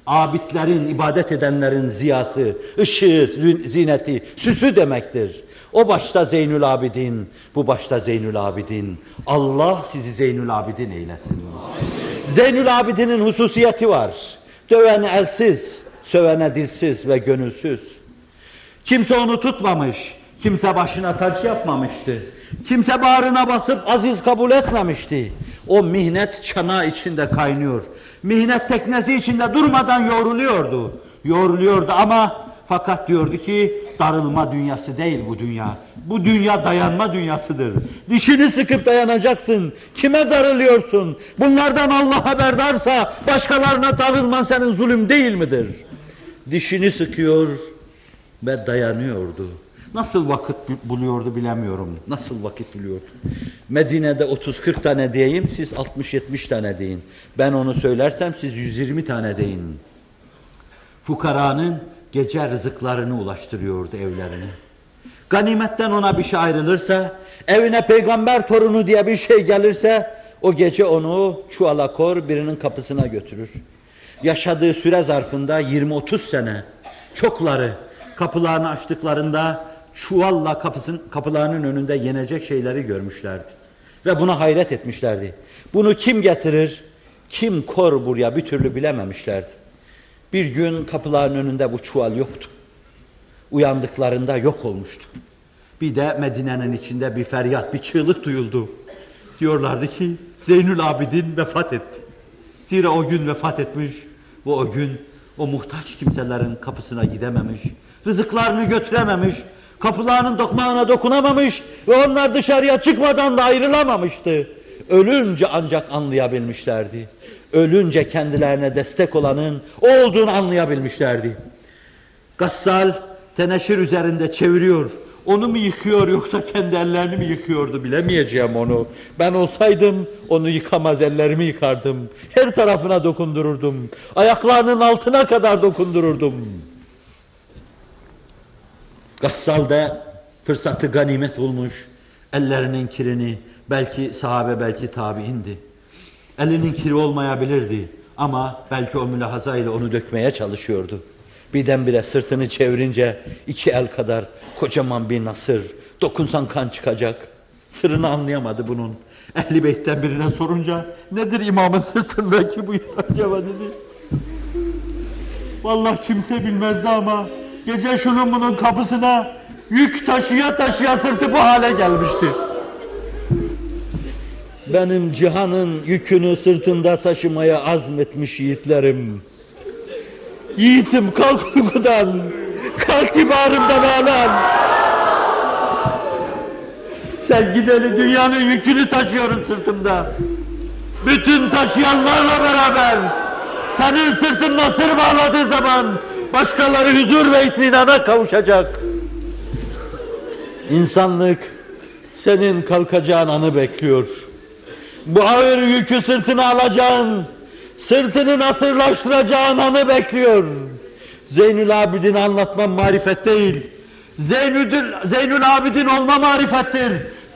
Abidlerin, ibadet edenlerin ziyası, ışığı, zineti, süsü demektir. O başta Zeynül Abidin, bu başta Zeynül Abidin. Allah sizi Zeynül Abidin eylesin. Zeynül Abidin'in hususiyeti var. Dövene elsiz, sövene dilsiz ve gönülsüz. Kimse onu tutmamış, kimse başına taç yapmamıştı. Kimse bağrına basıp aziz kabul etmemişti. O mihnet çana içinde kaynıyor. Mihnet teknesi içinde durmadan yoğruluyordu. Yoğruluyordu ama fakat diyordu ki darılma dünyası değil bu dünya. Bu dünya dayanma dünyasıdır. Dişini sıkıp dayanacaksın. Kime darılıyorsun? Bunlardan Allah haberdarsa başkalarına darılman senin zulüm değil midir? Dişini sıkıyor ve dayanıyordu. Nasıl vakit buluyordu bilemiyorum. Nasıl vakit buluyordu? Medine'de 30-40 tane diyeyim, siz 60-70 tane deyin. Ben onu söylersem siz 120 tane deyin. Fukaranın gece rızıklarını ulaştırıyordu evlerine. Ganimetten ona bir şey ayrılırsa, evine peygamber torunu diye bir şey gelirse, o gece onu çuvala kor birinin kapısına götürür. Yaşadığı süre zarfında 20-30 sene çokları kapılarını açtıklarında çuvalla kapısın, kapılarının önünde yenecek şeyleri görmüşlerdi. Ve buna hayret etmişlerdi. Bunu kim getirir, kim kor buraya bir türlü bilememişlerdi. Bir gün kapıların önünde bu çuval yoktu. Uyandıklarında yok olmuştu. Bir de Medine'nin içinde bir feryat, bir çığlık duyuldu. Diyorlardı ki Zeynül Abidin vefat etti. Zira o gün vefat etmiş ve o gün o muhtaç kimselerin kapısına gidememiş, rızıklarını götürememiş, kapılarının dokmağına dokunamamış ve onlar dışarıya çıkmadan da ayrılamamıştı. Ölünce ancak anlayabilmişlerdi. Ölünce kendilerine destek olanın olduğunu anlayabilmişlerdi. Gassal teneşir üzerinde çeviriyor. Onu mu yıkıyor yoksa kendi ellerini mi yıkıyordu bilemeyeceğim onu. Ben olsaydım onu yıkamaz ellerimi yıkardım. Her tarafına dokundururdum. Ayaklarının altına kadar dokundururdum. Gassal da fırsatı ganimet bulmuş. Ellerinin kirini belki sahabe belki tabiindi. Elinin kiri olmayabilirdi ama belki o mülahaza ile onu dökmeye çalışıyordu. Birdenbire sırtını çevirince iki el kadar kocaman bir nasır. Dokunsan kan çıkacak. Sırrını anlayamadı bunun. Ehli Beyt'ten birine sorunca nedir imamın sırtındaki bu acaba dedi. Vallahi kimse bilmezdi ama gece şunun bunun kapısına yük taşıya taşıya sırtı bu hale gelmişti. Benim cihanın yükünü sırtında taşımaya azmetmiş yiğitlerim. Yiğitim kalk uykudan, kalk tibarımdan ağlan. Sen gideli dünyanın yükünü taşıyorum sırtımda. Bütün taşıyanlarla beraber senin sırtın nasır bağladığı zaman başkaları huzur ve itminana kavuşacak. İnsanlık senin kalkacağın anı bekliyor. Bu ağır yükü sırtına alacağın, sırtını nasırlaştıracağın anı bekliyor. Zeynül Abidin anlatmam marifet değil. Zeynül, Zeynül Abidin olma marifettir.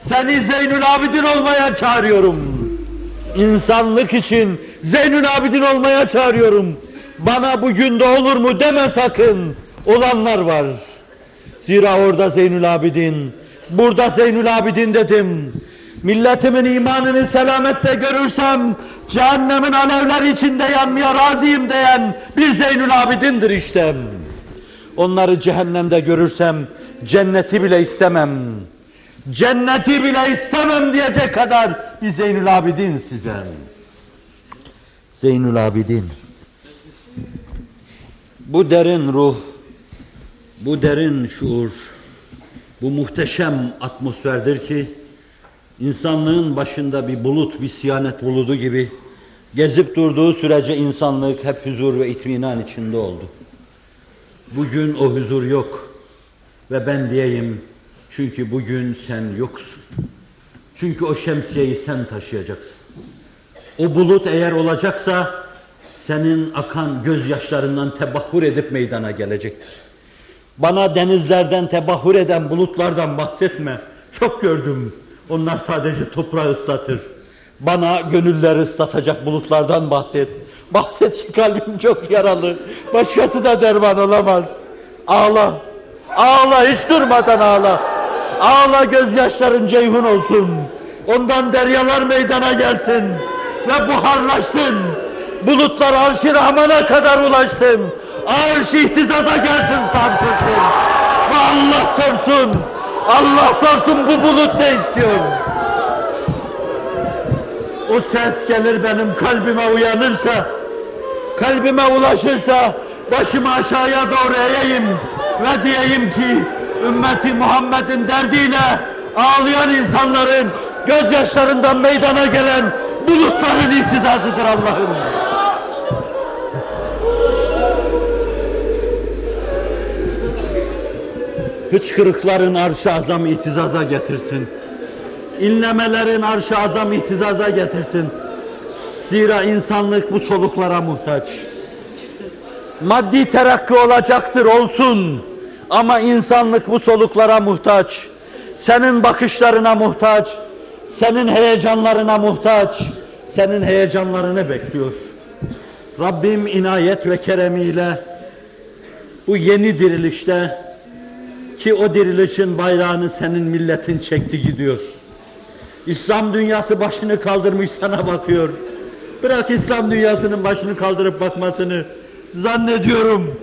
Seni Zeynül Abidin olmaya çağırıyorum. İnsanlık için Zeynül Abidin olmaya çağırıyorum. Bana bugün de olur mu deme sakın. Olanlar var. Zira orada Zeynül Abidin, burada Zeynül Abidin dedim. Milletimin imanını selamette görürsem cehennemin alevler içinde yanmaya razıyım diyen bir Zeynül Abidin'dir işte. Onları cehennemde görürsem cenneti bile istemem. Cenneti bile istemem diyecek kadar bir Zeynül Abidin size. Zeynül Abidin. Bu derin ruh, bu derin şuur, bu muhteşem atmosferdir ki insanlığın başında bir bulut, bir siyanet buludu gibi gezip durduğu sürece insanlık hep huzur ve itminan içinde oldu. Bugün o huzur yok ve ben diyeyim çünkü bugün sen yoksun. Çünkü o şemsiyeyi sen taşıyacaksın. O bulut eğer olacaksa senin akan gözyaşlarından tebahhur edip meydana gelecektir. Bana denizlerden tebahhur eden bulutlardan bahsetme. Çok gördüm. Onlar sadece toprağı ıslatır. Bana gönülleri ıslatacak bulutlardan bahset. Bahset ki kalbim çok yaralı. Başkası da derman olamaz. Ağla. Ağla hiç durmadan ağla. Ağla gözyaşların ceyhun olsun. Ondan deryalar meydana gelsin. Ve buharlaşsın. Bulutlar arş-ı rahmana kadar ulaşsın. Arş ihtizaza gelsin sarsılsın. Ve Allah sorsun. Allah sorsun bu bulut ne istiyor? O ses gelir benim kalbime uyanırsa, kalbime ulaşırsa başımı aşağıya doğru eğeyim ve diyeyim ki ümmeti Muhammed'in derdiyle ağlayan insanların gözyaşlarından meydana gelen bulutların ihtizazıdır Allah'ım. Hıçkırıkların arş-ı azam ihtizaza getirsin. İnlemelerin arş-ı azam ihtizaza getirsin. Zira insanlık bu soluklara muhtaç. Maddi terakki olacaktır olsun. Ama insanlık bu soluklara muhtaç. Senin bakışlarına muhtaç. Senin heyecanlarına muhtaç. Senin heyecanlarını bekliyor. Rabbim inayet ve keremiyle bu yeni dirilişte ki o dirilişin bayrağını senin milletin çekti gidiyor. İslam dünyası başını kaldırmış sana bakıyor. Bırak İslam dünyasının başını kaldırıp bakmasını. Zannediyorum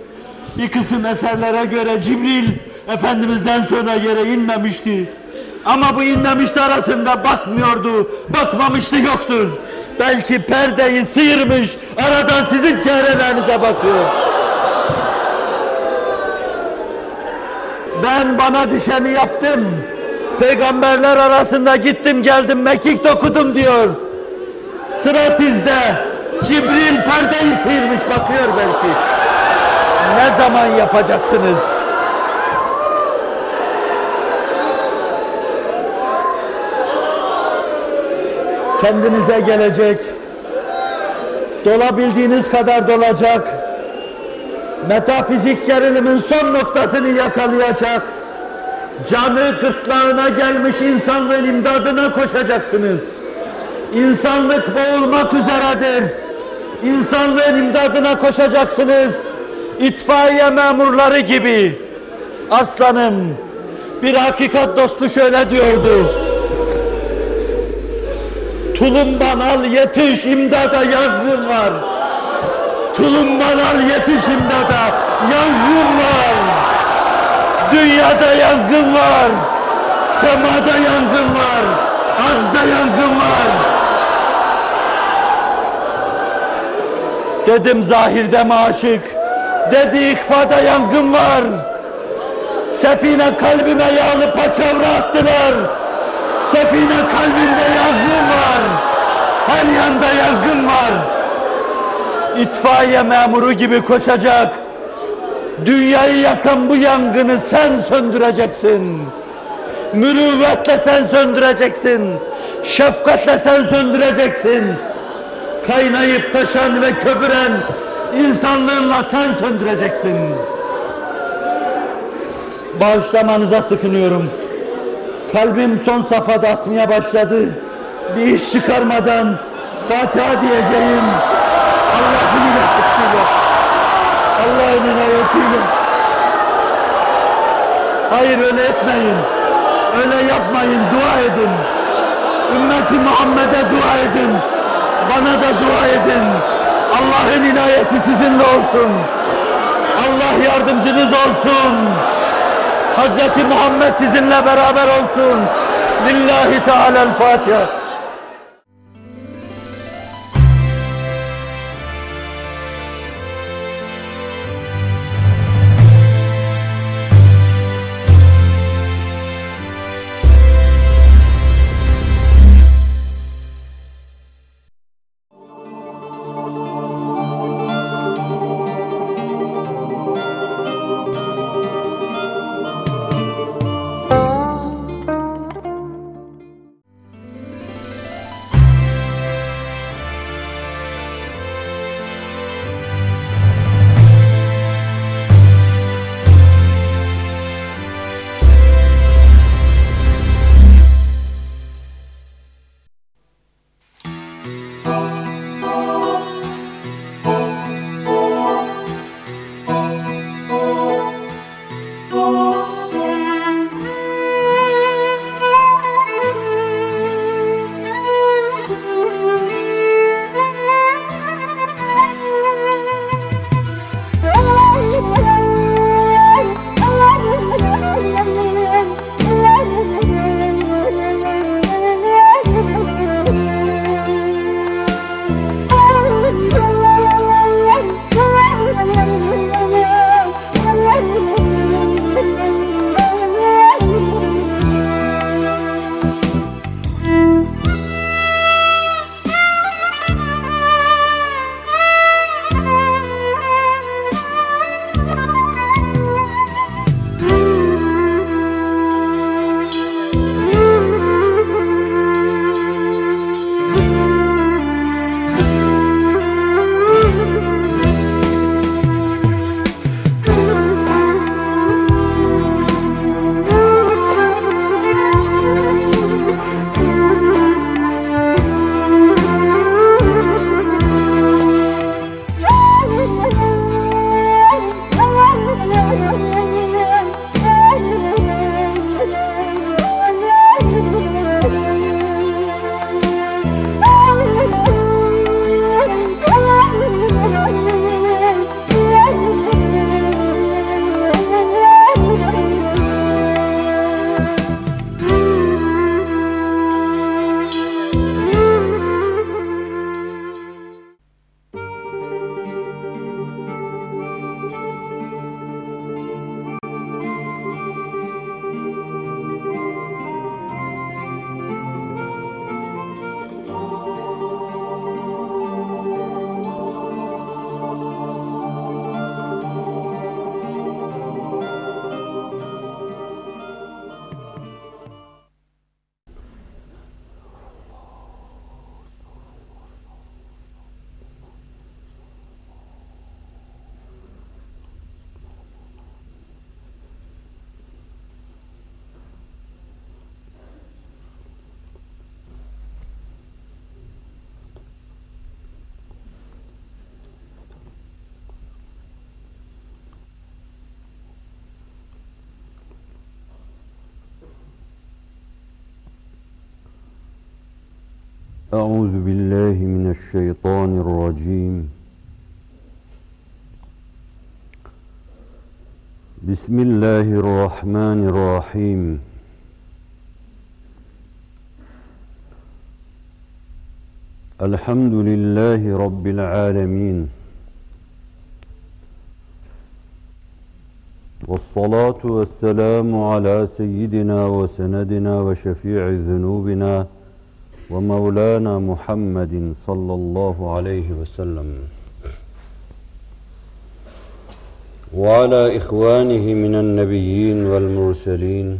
bir kısım eserlere göre Cibril Efendimiz'den sonra yere inmemişti. Ama bu inmemişti arasında bakmıyordu, bakmamıştı yoktur. Belki perdeyi sıyırmış, aradan sizin çehrelerinize bakıyor. Ben bana düşeni yaptım. Peygamberler arasında gittim geldim mekik dokudum diyor. Sıra sizde. Cibril perdeyi sıyırmış bakıyor belki. Ne zaman yapacaksınız? Kendinize gelecek. Dolabildiğiniz kadar dolacak. Metafizik gerilimin son noktasını yakalayacak. Canı gırtlağına gelmiş insanlığın imdadına koşacaksınız. İnsanlık boğulmak üzeredir. İnsanlığın imdadına koşacaksınız. İtfaiye memurları gibi. Aslanım, bir hakikat dostu şöyle diyordu. Tulumban al yetiş imdada yangın var. Tulumban al yetiş imdada yangın var. Dünyada yangın var. Semada yangın var. Arzda yangın var. Dedim zahirde mi aşık? Dedi ikfada yangın var. Sefine kalbime yağlı paçavra attılar. Sefine kalbimde yangın var. Her yanda yangın var. İtfaiye memuru gibi koşacak. Dünyayı yakan bu yangını sen söndüreceksin. Mürüvvetle sen söndüreceksin. Şefkatle sen söndüreceksin. Kaynayıp taşan ve köpüren insanlığınla sen söndüreceksin. Bağışlamanıza sıkınıyorum. Kalbim son safhada atmaya başladı. Bir iş çıkarmadan Fatiha diyeceğim. Allah'ın inayetiyle. Allah'ın inayetiyle. Hayır öyle etmeyin. Öyle yapmayın. Dua edin. Ümmeti Muhammed'e dua edin. Bana da dua edin. Allah'ın inayeti sizinle olsun. Allah yardımcınız olsun. Hazreti Muhammed sizinle beraber olsun. Lillahi Teala'l-Fatiha. أعوذ بالله من الشيطان الرجيم. بسم الله الرحمن الرحيم. الحمد لله رب العالمين. والصلاة والسلام على سيدنا وسندنا وشفيع ذنوبنا ومولانا محمد صلى الله عليه وسلم. وعلى إخوانه من النبيين والمرسلين.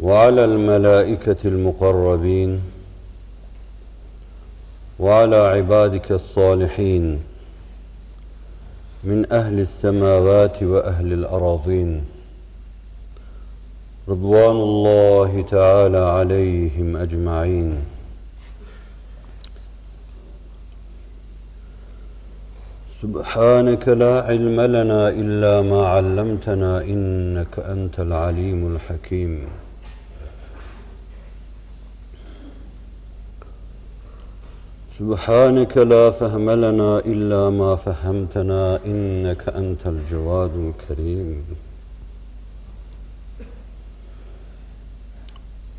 وعلى الملائكة المقربين. وعلى عبادك الصالحين. من أهل السماوات وأهل الأراضين. رضوان الله تعالى عليهم أجمعين. سبحانك لا علم لنا إلا ما علمتنا إنك أنت العليم الحكيم. سبحانك لا فهم لنا إلا ما فهمتنا إنك أنت الجواد الكريم.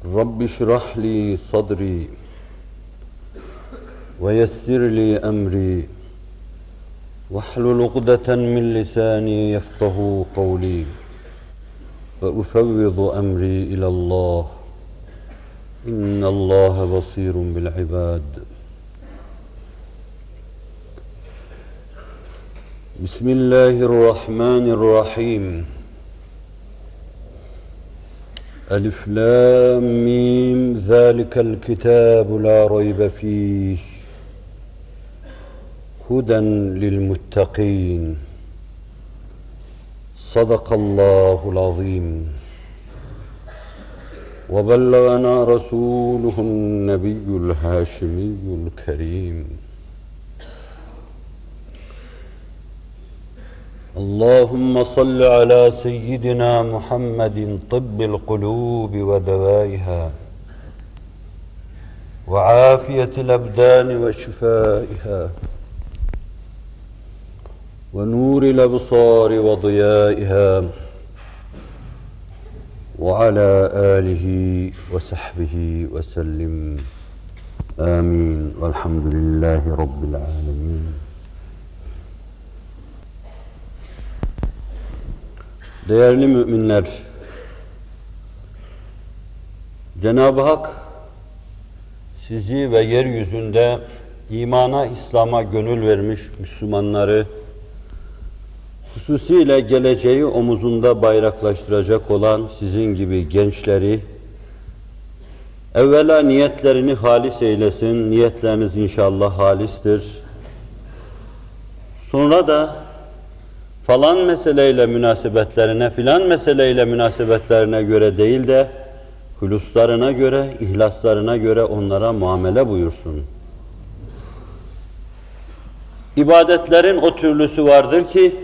رب اشرح لي صدري ويسر لي أمري. واحلل عقدة من لساني يفقه قولي. وأفوض أمري إلى الله. إن الله بصير بالعباد. بسم الله الرحمن الرحيم. ألف لام ميم ذلك الكتاب لا ريب فيه. هدى للمتقين. صدق الله العظيم. وبلغنا رسوله النبي الهاشمي الكريم. اللهم صل على سيدنا محمد طب القلوب ودوائها. وعافية الأبدان وشفائها. ونور الأبصار وضيائها. وعلى آله وصحبه وسلم. آمين. والحمد لله رب العالمين. Değerli müminler, Cenab-ı Hak sizi ve yeryüzünde imana, İslam'a gönül vermiş Müslümanları, hususiyle geleceği omuzunda bayraklaştıracak olan sizin gibi gençleri, evvela niyetlerini halis eylesin, niyetleriniz inşallah halistir. Sonra da falan meseleyle münasebetlerine, filan meseleyle münasebetlerine göre değil de huluslarına göre, ihlaslarına göre onlara muamele buyursun. İbadetlerin o türlüsü vardır ki,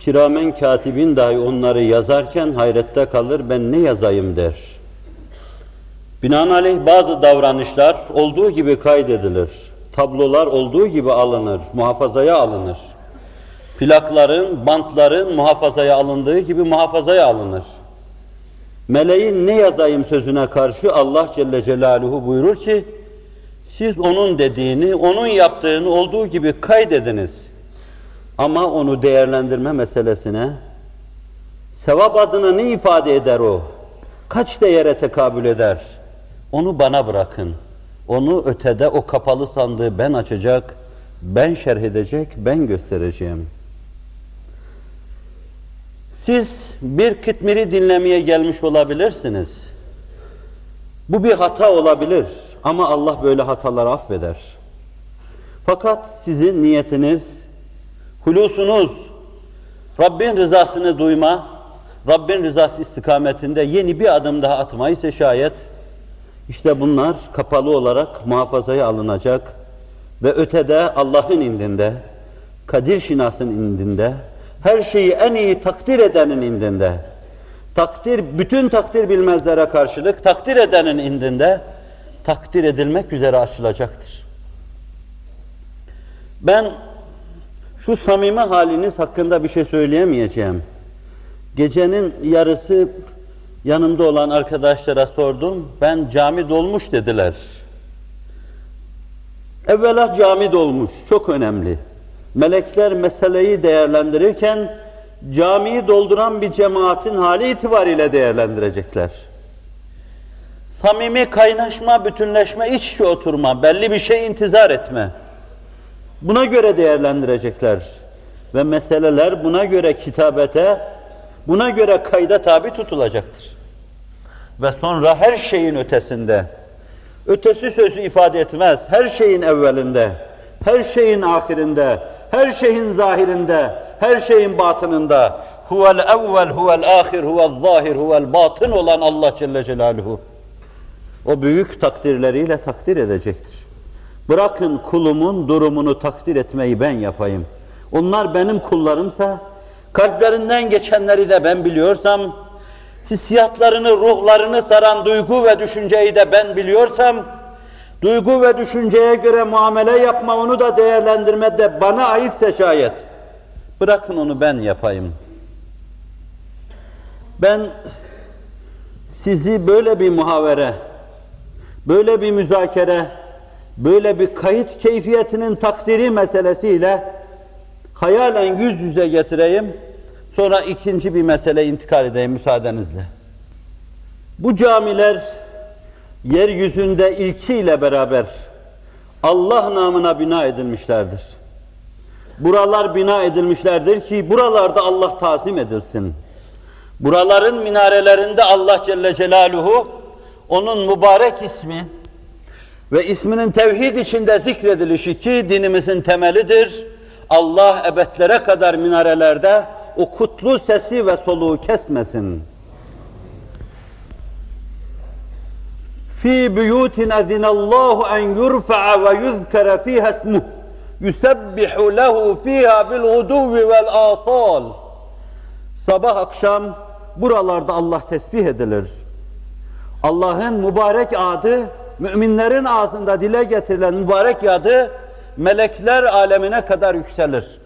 kiramen katibin dahi onları yazarken hayrette kalır, ben ne yazayım der. Binaenaleyh bazı davranışlar olduğu gibi kaydedilir. Tablolar olduğu gibi alınır, muhafazaya alınır plakların, bantların muhafazaya alındığı gibi muhafazaya alınır. Meleğin ne yazayım sözüne karşı Allah Celle Celaluhu buyurur ki, siz onun dediğini, onun yaptığını olduğu gibi kaydediniz. Ama onu değerlendirme meselesine, sevap adına ne ifade eder o? Kaç değere tekabül eder? Onu bana bırakın. Onu ötede o kapalı sandığı ben açacak, ben şerh edecek, ben göstereceğim.'' Siz bir kıtmiri dinlemeye gelmiş olabilirsiniz. Bu bir hata olabilir ama Allah böyle hataları affeder. Fakat sizin niyetiniz, hulusunuz, Rabbin rızasını duyma, Rabbin rızası istikametinde yeni bir adım daha atmayı şayet, işte bunlar kapalı olarak muhafazaya alınacak ve ötede Allah'ın indinde, Kadir Şinas'ın indinde, her şeyi en iyi takdir edenin indinde, Takdir, bütün takdir bilmezlere karşılık takdir edenin indinde takdir edilmek üzere açılacaktır. Ben şu samimi haliniz hakkında bir şey söyleyemeyeceğim. Gecenin yarısı yanımda olan arkadaşlara sordum. Ben cami dolmuş dediler. Evvela cami dolmuş, çok önemli. Melekler meseleyi değerlendirirken camiyi dolduran bir cemaatin hali itibariyle değerlendirecekler. Samimi kaynaşma, bütünleşme, iç içe oturma, belli bir şey intizar etme. Buna göre değerlendirecekler. Ve meseleler buna göre kitabete, buna göre kayda tabi tutulacaktır. Ve sonra her şeyin ötesinde, ötesi sözü ifade etmez, her şeyin evvelinde, her şeyin ahirinde, her şeyin zahirinde, her şeyin batınında, huvel evvel, huvel ahir, huvel zahir, huvel batın olan Allah Celle Celaluhu, o büyük takdirleriyle takdir edecektir. Bırakın kulumun durumunu takdir etmeyi ben yapayım. Onlar benim kullarımsa, kalplerinden geçenleri de ben biliyorsam, hissiyatlarını, ruhlarını saran duygu ve düşünceyi de ben biliyorsam, duygu ve düşünceye göre muamele yapma, onu da değerlendirme de bana aitse şayet, bırakın onu ben yapayım. Ben sizi böyle bir muhavere, böyle bir müzakere, böyle bir kayıt keyfiyetinin takdiri meselesiyle hayalen yüz yüze getireyim. Sonra ikinci bir mesele intikal edeyim müsaadenizle. Bu camiler yeryüzünde ilkiyle beraber Allah namına bina edilmişlerdir. Buralar bina edilmişlerdir ki buralarda Allah tazim edilsin. Buraların minarelerinde Allah Celle Celaluhu onun mübarek ismi ve isminin tevhid içinde zikredilişi ki dinimizin temelidir. Allah ebedlere kadar minarelerde o kutlu sesi ve soluğu kesmesin. Fi buyutin azinallahu en yurfa'a ve yuzkara fiha ismuh yusebbihu lehu fiha bil guduvi vel asal. Sabah akşam buralarda Allah tesbih edilir. Allah'ın mübarek adı, müminlerin ağzında dile getirilen mübarek adı, melekler alemine kadar yükselir.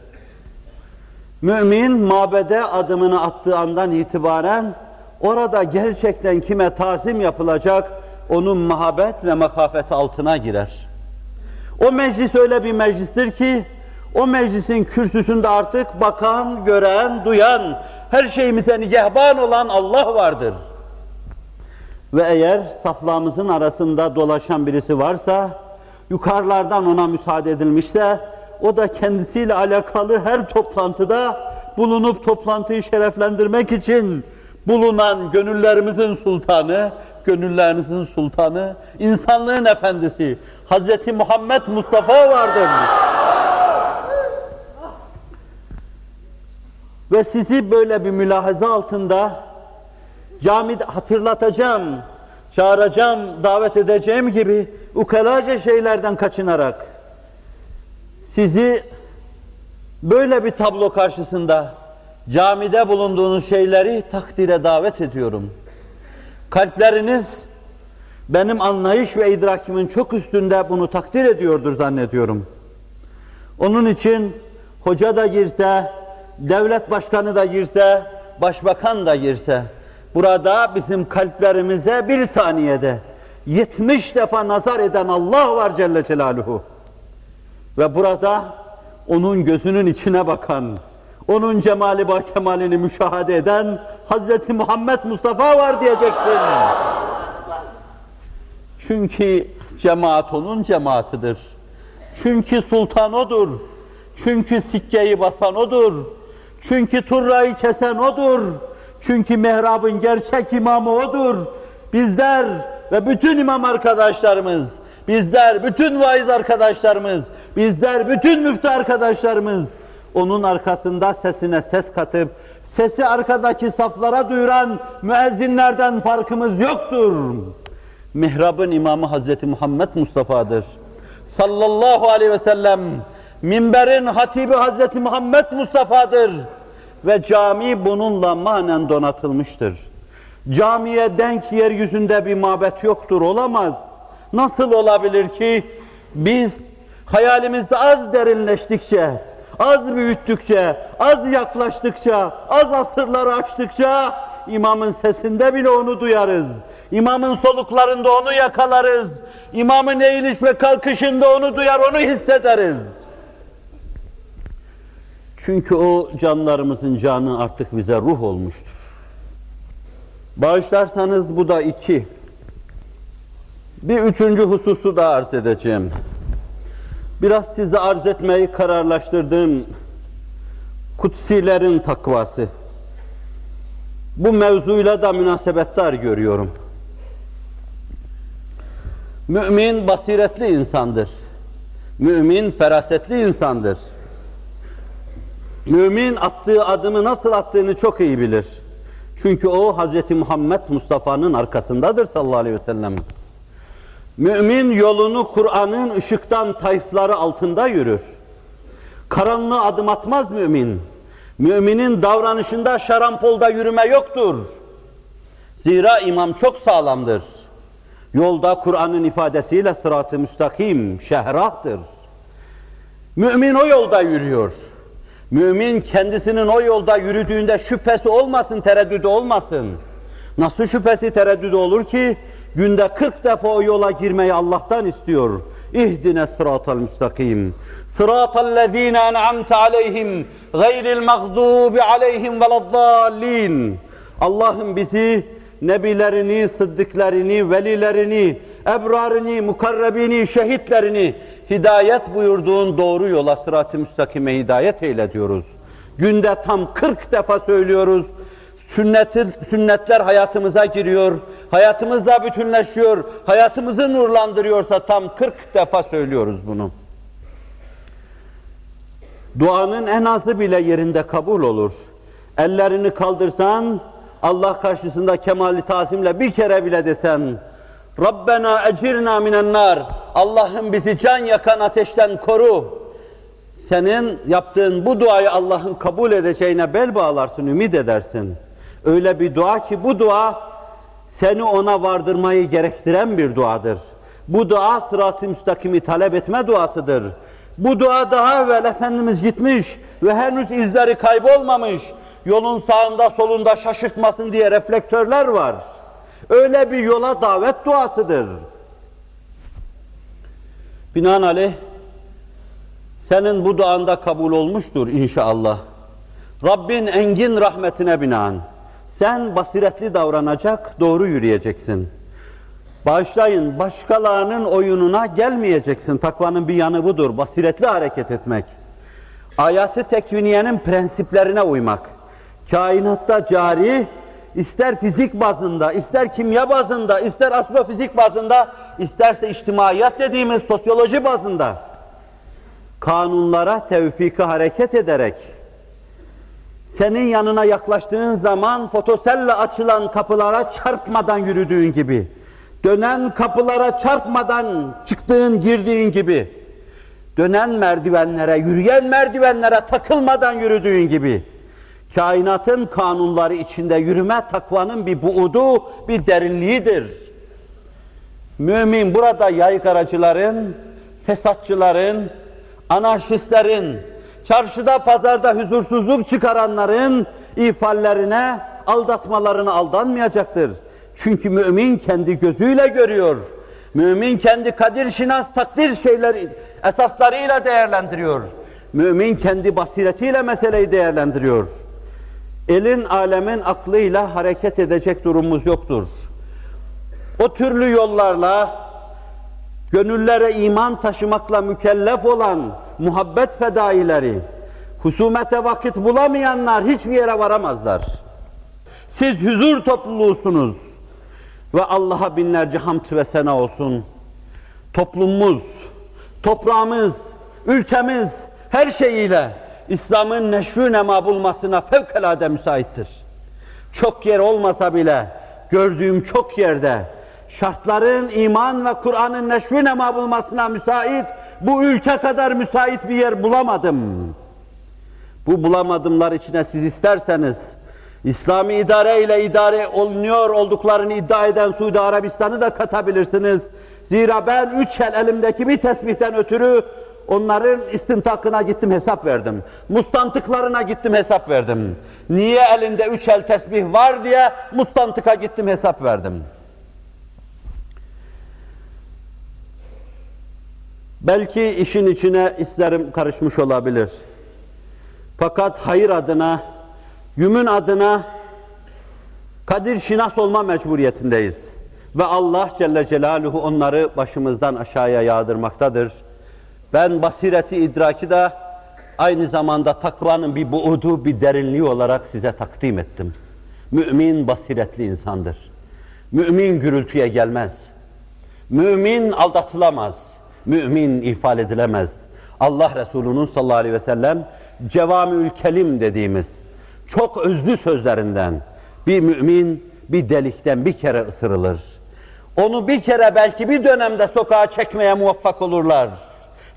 Mümin mabede adımını attığı andan itibaren orada gerçekten kime tazim yapılacak onun mahabbet ve makafet altına girer. O meclis öyle bir meclistir ki o meclisin kürsüsünde artık bakan, gören, duyan, her şeyimize nigehban olan Allah vardır. Ve eğer saflarımızın arasında dolaşan birisi varsa, yukarılardan ona müsaade edilmişse, o da kendisiyle alakalı her toplantıda bulunup toplantıyı şereflendirmek için bulunan gönüllerimizin sultanı, gönüllerinizin sultanı, insanlığın efendisi, Hz. Muhammed Mustafa vardır. Ve sizi böyle bir mülahaza altında camide hatırlatacağım, çağıracağım, davet edeceğim gibi ukalaca şeylerden kaçınarak sizi böyle bir tablo karşısında camide bulunduğunuz şeyleri takdire davet ediyorum. Kalpleriniz benim anlayış ve idrakimin çok üstünde bunu takdir ediyordur zannediyorum. Onun için hoca da girse, devlet başkanı da girse, başbakan da girse, burada bizim kalplerimize bir saniyede 70 defa nazar eden Allah var Celle Celaluhu. Ve burada onun gözünün içine bakan, onun cemali kemalini müşahede eden Hz. Muhammed Mustafa var diyeceksin. Çünkü cemaat onun cemaatidir. Çünkü sultan odur. Çünkü sikkeyi basan odur. Çünkü turrayı kesen odur. Çünkü mihrabın gerçek imamı odur. Bizler ve bütün imam arkadaşlarımız, bizler, bütün vaiz arkadaşlarımız, bizler, bütün müftü arkadaşlarımız onun arkasında sesine ses katıp sesi arkadaki saflara duyuran müezzinlerden farkımız yoktur. Mihrabın imamı Hazreti Muhammed Mustafa'dır. Sallallahu aleyhi ve sellem minberin hatibi Hazreti Muhammed Mustafa'dır ve cami bununla manen donatılmıştır. Camiye denk yeryüzünde bir mabet yoktur, olamaz. Nasıl olabilir ki biz hayalimizde az derinleştikçe, az büyüttükçe, az yaklaştıkça, az asırları açtıkça imamın sesinde bile onu duyarız. İmamın soluklarında onu yakalarız. İmamın eğiliş ve kalkışında onu duyar, onu hissederiz. Çünkü o canlarımızın canı artık bize ruh olmuştur. Bağışlarsanız bu da iki. Bir üçüncü hususu da arz edeceğim. Biraz size arz etmeyi kararlaştırdığım kutsilerin takvası. Bu mevzuyla da münasebettar görüyorum. Mümin basiretli insandır. Mümin ferasetli insandır. Mümin attığı adımı nasıl attığını çok iyi bilir. Çünkü o Hz. Muhammed Mustafa'nın arkasındadır sallallahu aleyhi ve sellem. Mümin yolunu Kur'an'ın ışıktan tayfları altında yürür. Karanlığa adım atmaz mümin. Müminin davranışında şarampolda yürüme yoktur. Zira imam çok sağlamdır. Yolda Kur'an'ın ifadesiyle sırat-ı müstakim, şehrahtır. Mümin o yolda yürüyor. Mümin kendisinin o yolda yürüdüğünde şüphesi olmasın, tereddüdü olmasın. Nasıl şüphesi tereddüdü olur ki? Günde 40 defa o yola girmeyi Allah'tan istiyor. İhdine sıratal müstakim. Sıratal lezine en'amte aleyhim gayril mağzubi aleyhim veleddallin. Allah'ım bizi nebilerini, sıddıklarını, velilerini, ebrarını, mukarrebini, şehitlerini hidayet buyurduğun doğru yola sırat-ı müstakime hidayet eyle diyoruz. Günde tam 40 defa söylüyoruz. Sünneti, sünnetler hayatımıza giriyor, hayatımızla bütünleşiyor, hayatımızı nurlandırıyorsa tam 40 defa söylüyoruz bunu. Duanın en azı bile yerinde kabul olur. Ellerini kaldırsan, Allah karşısında kemali tazimle bir kere bile desen, Rabbena ecirna minen. Allah'ım bizi can yakan ateşten koru. Senin yaptığın bu duayı Allah'ın kabul edeceğine bel bağlarsın, ümit edersin. Öyle bir dua ki bu dua seni ona vardırmayı gerektiren bir duadır. Bu dua sırat-ı müstakimi talep etme duasıdır. Bu dua daha evvel Efendimiz gitmiş ve henüz izleri kaybolmamış. Yolun sağında solunda şaşırtmasın diye reflektörler var. Öyle bir yola davet duasıdır. Binaenaleyh senin bu duanda kabul olmuştur inşallah. Rabbin engin rahmetine binaen sen basiretli davranacak, doğru yürüyeceksin. Bağışlayın, başkalarının oyununa gelmeyeceksin. Takvanın bir yanı budur, basiretli hareket etmek. Ayatı tekviniyenin prensiplerine uymak. Kainatta cari, ister fizik bazında, ister kimya bazında, ister astrofizik bazında, isterse içtimaiyat dediğimiz sosyoloji bazında kanunlara tevfiki hareket ederek senin yanına yaklaştığın zaman fotoselle açılan kapılara çarpmadan yürüdüğün gibi, dönen kapılara çarpmadan çıktığın, girdiğin gibi, dönen merdivenlere, yürüyen merdivenlere takılmadan yürüdüğün gibi, kainatın kanunları içinde yürüme takvanın bir buudu, bir derinliğidir. Mümin burada yaygaracıların, fesatçıların, anarşistlerin, çarşıda pazarda huzursuzluk çıkaranların ifallerine, aldatmalarına aldanmayacaktır. Çünkü mümin kendi gözüyle görüyor. Mümin kendi kadir şinas takdir şeyleri esaslarıyla değerlendiriyor. Mümin kendi basiretiyle meseleyi değerlendiriyor. Elin alemin aklıyla hareket edecek durumumuz yoktur. O türlü yollarla gönüllere iman taşımakla mükellef olan muhabbet fedaileri, husumete vakit bulamayanlar hiçbir yere varamazlar. Siz huzur topluluğusunuz ve Allah'a binlerce hamd ve sena olsun. Toplumumuz, toprağımız, ülkemiz her şeyiyle İslam'ın neşrü nema bulmasına fevkalade müsaittir. Çok yer olmasa bile gördüğüm çok yerde şartların iman ve Kur'an'ın neşrü nema bulmasına müsait, bu ülke kadar müsait bir yer bulamadım. Bu bulamadımlar içine siz isterseniz İslami idare ile idare olunuyor olduklarını iddia eden Suudi Arabistan'ı da katabilirsiniz. Zira ben üç el elimdeki bir tesbihten ötürü onların istintakına gittim hesap verdim. Mustantıklarına gittim hesap verdim. Niye elinde üç el tesbih var diye mustantıka gittim hesap verdim. Belki işin içine isterim karışmış olabilir. Fakat hayır adına, yümün adına kadir şinas olma mecburiyetindeyiz. Ve Allah Celle Celaluhu onları başımızdan aşağıya yağdırmaktadır. Ben basireti idraki de aynı zamanda takvanın bir buudu, bir derinliği olarak size takdim ettim. Mümin basiretli insandır. Mümin gürültüye gelmez. Mümin aldatılamaz. Mümin ifade edilemez. Allah Resulü'nün sallallahu aleyhi ve sellem cevamül kelim dediğimiz çok özlü sözlerinden bir mümin bir delikten bir kere ısırılır. Onu bir kere belki bir dönemde sokağa çekmeye muvaffak olurlar.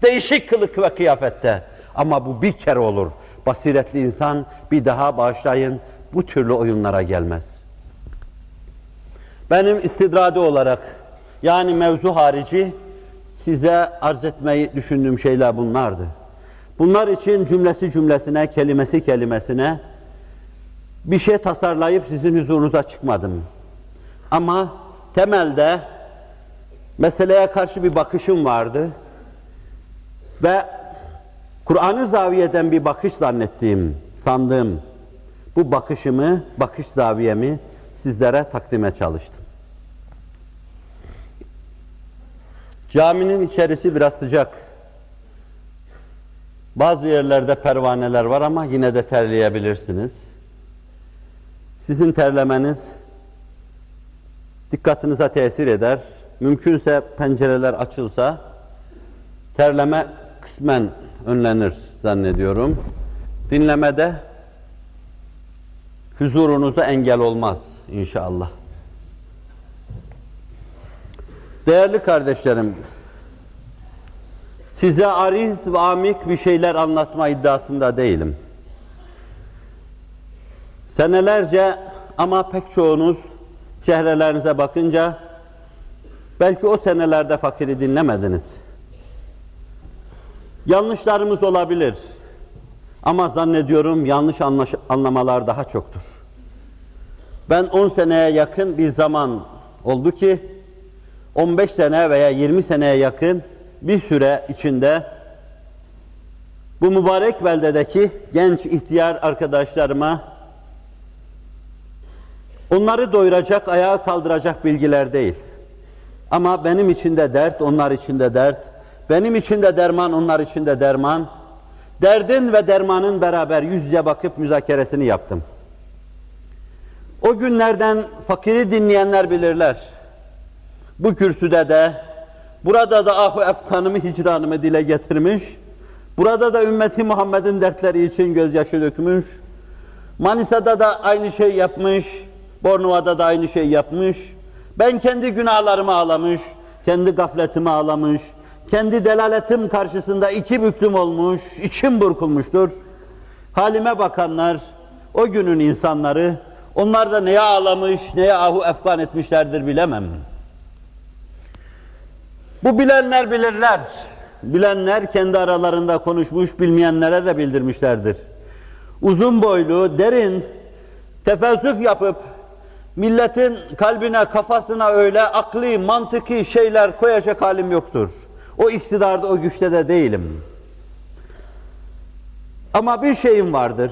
Değişik kılık ve kıyafette. Ama bu bir kere olur. Basiretli insan bir daha bağışlayın bu türlü oyunlara gelmez. Benim istidradi olarak yani mevzu harici size arz etmeyi düşündüğüm şeyler bunlardı. Bunlar için cümlesi cümlesine, kelimesi kelimesine bir şey tasarlayıp sizin huzurunuza çıkmadım. Ama temelde meseleye karşı bir bakışım vardı. Ve Kur'an'ı zaviyeden bir bakış zannettiğim, sandığım bu bakışımı, bakış zaviyemi sizlere takdime çalıştım. Caminin içerisi biraz sıcak. Bazı yerlerde pervaneler var ama yine de terleyebilirsiniz. Sizin terlemeniz dikkatinize tesir eder. Mümkünse pencereler açılsa terleme kısmen önlenir zannediyorum. Dinlemede huzurunuza engel olmaz inşallah. Değerli kardeşlerim, size ariz ve amik bir şeyler anlatma iddiasında değilim. Senelerce ama pek çoğunuz çehrelerinize bakınca belki o senelerde fakiri dinlemediniz. Yanlışlarımız olabilir. Ama zannediyorum yanlış anlamalar daha çoktur. Ben 10 seneye yakın bir zaman oldu ki 15 sene veya 20 seneye yakın bir süre içinde bu mübarek beldedeki genç ihtiyar arkadaşlarıma onları doyuracak, ayağa kaldıracak bilgiler değil. Ama benim için de dert, onlar için de dert. Benim için de derman, onlar için de derman. Derdin ve dermanın beraber yüz yüze bakıp müzakeresini yaptım. O günlerden fakiri dinleyenler bilirler. Bu kürsüde de, burada da ahu efkanımı, hicranımı dile getirmiş, burada da ümmeti Muhammed'in dertleri için gözyaşı dökmüş, Manisa'da da aynı şey yapmış, Bornova'da da aynı şey yapmış, ben kendi günahlarımı ağlamış, kendi gafletimi ağlamış, kendi delaletim karşısında iki büklüm olmuş, içim burkulmuştur. Halime bakanlar, o günün insanları, onlar da neye ağlamış, neye ahu efkan etmişlerdir bilemem. Bu bilenler bilirler. Bilenler kendi aralarında konuşmuş, bilmeyenlere de bildirmişlerdir. Uzun boylu, derin, tefelsüf yapıp milletin kalbine, kafasına öyle akli, mantıki şeyler koyacak halim yoktur. O iktidarda, o güçte de değilim. Ama bir şeyim vardır.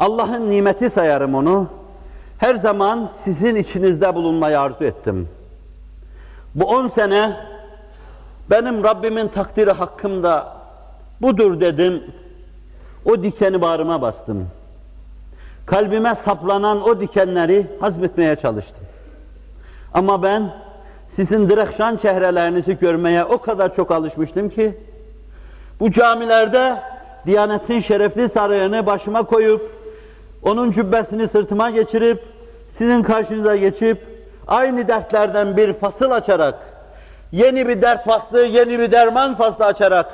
Allah'ın nimeti sayarım onu. Her zaman sizin içinizde bulunmayı arzu ettim. Bu on sene benim Rabbimin takdiri hakkımda budur dedim. O dikeni bağrıma bastım. Kalbime saplanan o dikenleri hazmetmeye çalıştım. Ama ben sizin direkşan çehrelerinizi görmeye o kadar çok alışmıştım ki bu camilerde Diyanet'in şerefli sarığını başıma koyup onun cübbesini sırtıma geçirip sizin karşınıza geçip aynı dertlerden bir fasıl açarak yeni bir dert faslı, yeni bir derman faslı açarak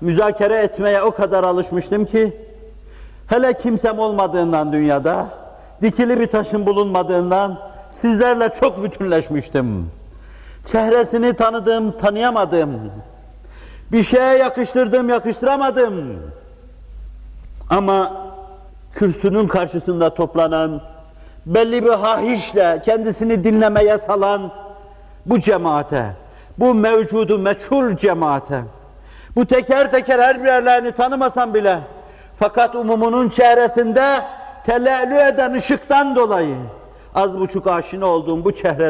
müzakere etmeye o kadar alışmıştım ki hele kimsem olmadığından dünyada dikili bir taşın bulunmadığından sizlerle çok bütünleşmiştim. Çehresini tanıdım, tanıyamadım. Bir şeye yakıştırdım, yakıştıramadım. Ama kürsünün karşısında toplanan, belli bir hahişle kendisini dinlemeye salan bu cemaate, bu mevcudu meçhul cemaate, bu teker teker her birerlerini tanımasam bile, fakat umumunun çehresinde telellü eden ışıktan dolayı az buçuk aşina olduğum bu çehreler